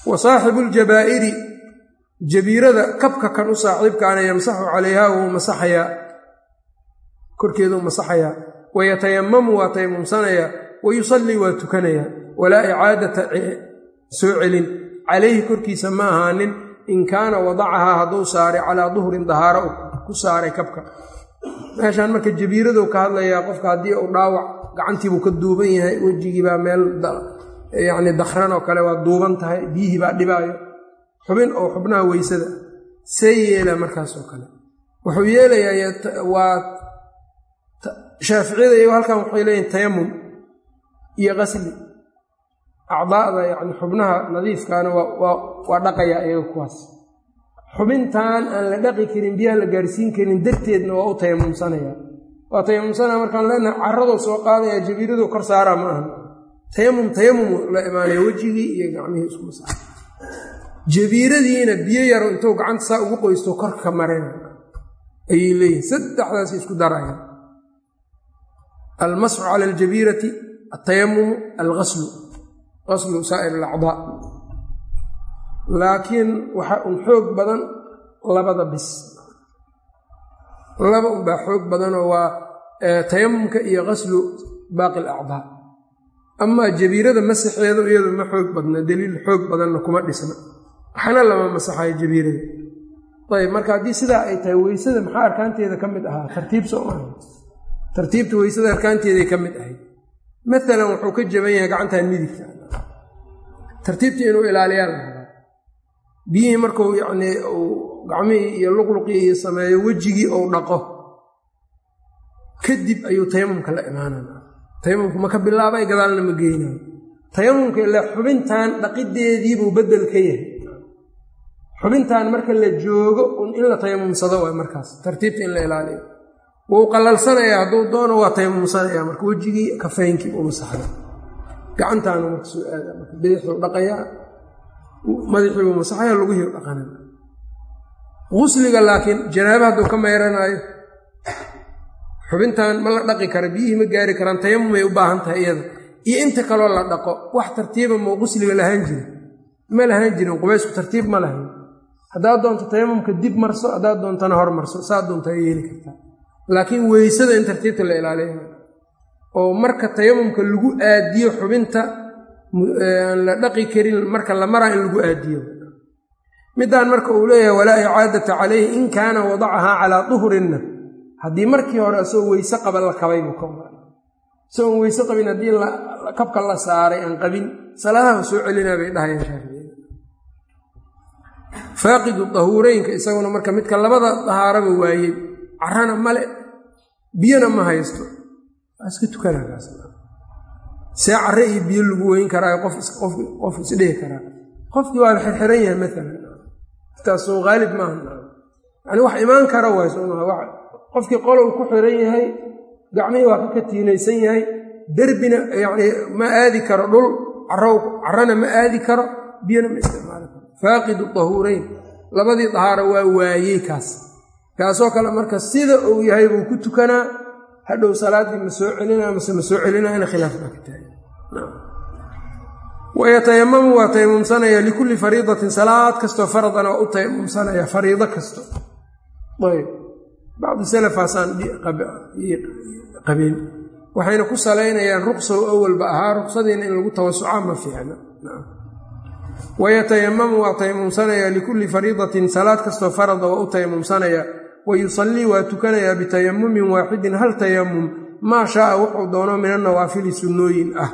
wa saaxibu ljabaa'iri jabiirada kabka kan u saaxiibkaana yamsaxu calayhaa wuu masaxayaa. Korkeeduu masaxayaa. Wayatayamamu waa tayamumsanayaa wayusallii waa tukanayaa walaa icaadata soo celin. Calayhi korkiisa ma ahaanin. In kaana wadacahaa hadduu saaray calaa duhrin dahaaro ku saaray kabka. Meeshaan marka jabiiraduu ka hadlayaa qofka haddii uu dhaawac gacantiibuu ka duuban yahay wejigiibaa meel yacni dakhran oo kale waa duuban tahay biyihii baa dhibaayo xubin oo xubnaha weysada see yeela markaasoo kale. Wuxuu yeelayaa waa shaaficiyada iyago halkan waxay leeyihiin tayamum iyo qasli. Acdaa'da yacni xubnaha nadiifkaana waa dhaqayaa iyaga kuwaas. Xubintan aan la dhaqi karin biyaha la gaarsiin karin darteedna waa u tayamumsanaya waa tayamumsanaya markaan leenahay caradoo soo qaadaya jabiiradoo kor saaraa ma ahan tayamum tayamumu la imaanaya wejigii iyo gacmihii isku masaa jabiiradiina biyo yaro intuu gacanta saa ugu qoysto korka marena ayay leeyihiin saddexdaas isku daraya. Almasxu cala aljabiirati altayamumu algaslu qaslu saa'ir alacdaa laakiin waxaa un xoog badan labada bis. Laba unbaa xoog badanoo waa tayamumka iyo qaslu baaqi alacdaa amaa jabiirada masaxeedu iyadu ma xoog badna daliil xoog badanna kuma dhisna waxna lama masaxayo jabiirada ayb marka haddii sidaa ay tahay weysada maxaa arkaanteeda ka mid ahaa? Tartiib soo tartiibta weysada arkaanteeday ka mid ahayd. Maalan wuxuu ka jaban yahay gacantan midigta. Tartiibta inuu ilaaliyaa la rabaa biyihii markuu yacnii uu gacmihii iyo luqluqii iyo sameeyo wejigii ou dhaqo kadib ayuu tayamumka la imaanaya tayamumku ma ka bilaabay gadaalna ma geynayo tayamumka ilaa xubintan dhaqideediibuu beddel ka yahay xubintan marka la joogo in la tayamumsado waay markaas. Tartiibta in la ilaaliyo. Wuu qalalsanayaa hadduu doono waa tayamumsanaya marka wejigii kafaynkii uu masaxda gacantaanu marka soo aada marka bidixuu dhaqayaa madaxiibuu masaxaya lugihii dhaqana gusliga laakiin janaaba hadduu ka meyranayo xubintan ma la dhaqi kara biyihii ma gaari karaan tayamumay u baahan tahay iyada. Iyo inta kaloo la dhaqo wax tartiiba mau gusliga lahaan jirin? Ma lahaan jirin qubaysku tartiib ma lahayn haddaad doonto tayamumka dib marso haddaad doontana hor marso saa doontaa yeeli kartaa. Laakiin weysada in tartiibta la ilaaliya oo marka tayamumka lagu aadiyo xubinta la dhaqi karin marka la maraa in lagu aadiyo. Middaan marka uu leeyahay walaa icaadata calayhi in kaana wadacahaa calaa duhrinna haddii markii hore asagoo weyse qaba la kabay buu ka isagoon weyse qabin haddii kabka la saaray aan qabin salaadaha soo celinaa bay dhahayaan shaaficiyada faaqidu dahuureynka isaguna marka midka labada dahaaraba waayey carana male biyona ma haysto. Iska tukanaaasee care iyo biyo lagu weyn karaayo qof isdhihi karaa. Qofkii waa xirxiran yahay maalan taasoo haalib maaha yani wax imaan kara waay sooma qofkii qolow ku xiran yahay gacmihii waa ka katiinaysan yahay derbina yani ma aadi karo dhul carana ma aadi karo biyona ma isticmaali faaqidu dahuureyn labadii dahaaro waa waayey kaas. Kaasoo kale marka sida uu yahay buu ku tukanaa hadhow salaaddii ma soo celinaa mase ma soo celinaa ina khilaaf baa ka tahay. Wayatayamamu waa tayamumsanaya likulli fariidatin salaad kastoo faradana waa u tayamumsanaya fariido kasto ayb. Bacdi salafaasaan qabeen waxayna ku salaynayaan ruqsow awalba ahaa ruqsadiina in lagu tawasucaa ma fiicna wayatayamamu waa tayamumsanaya likulli fariidatin salaad kastoo farada waa u tayamumsanaya wayusallii waa tukanayaa bitayamumin waaxidin hal tayamum maa shaaa wuxuu doono min annawaafili sunnooyin ah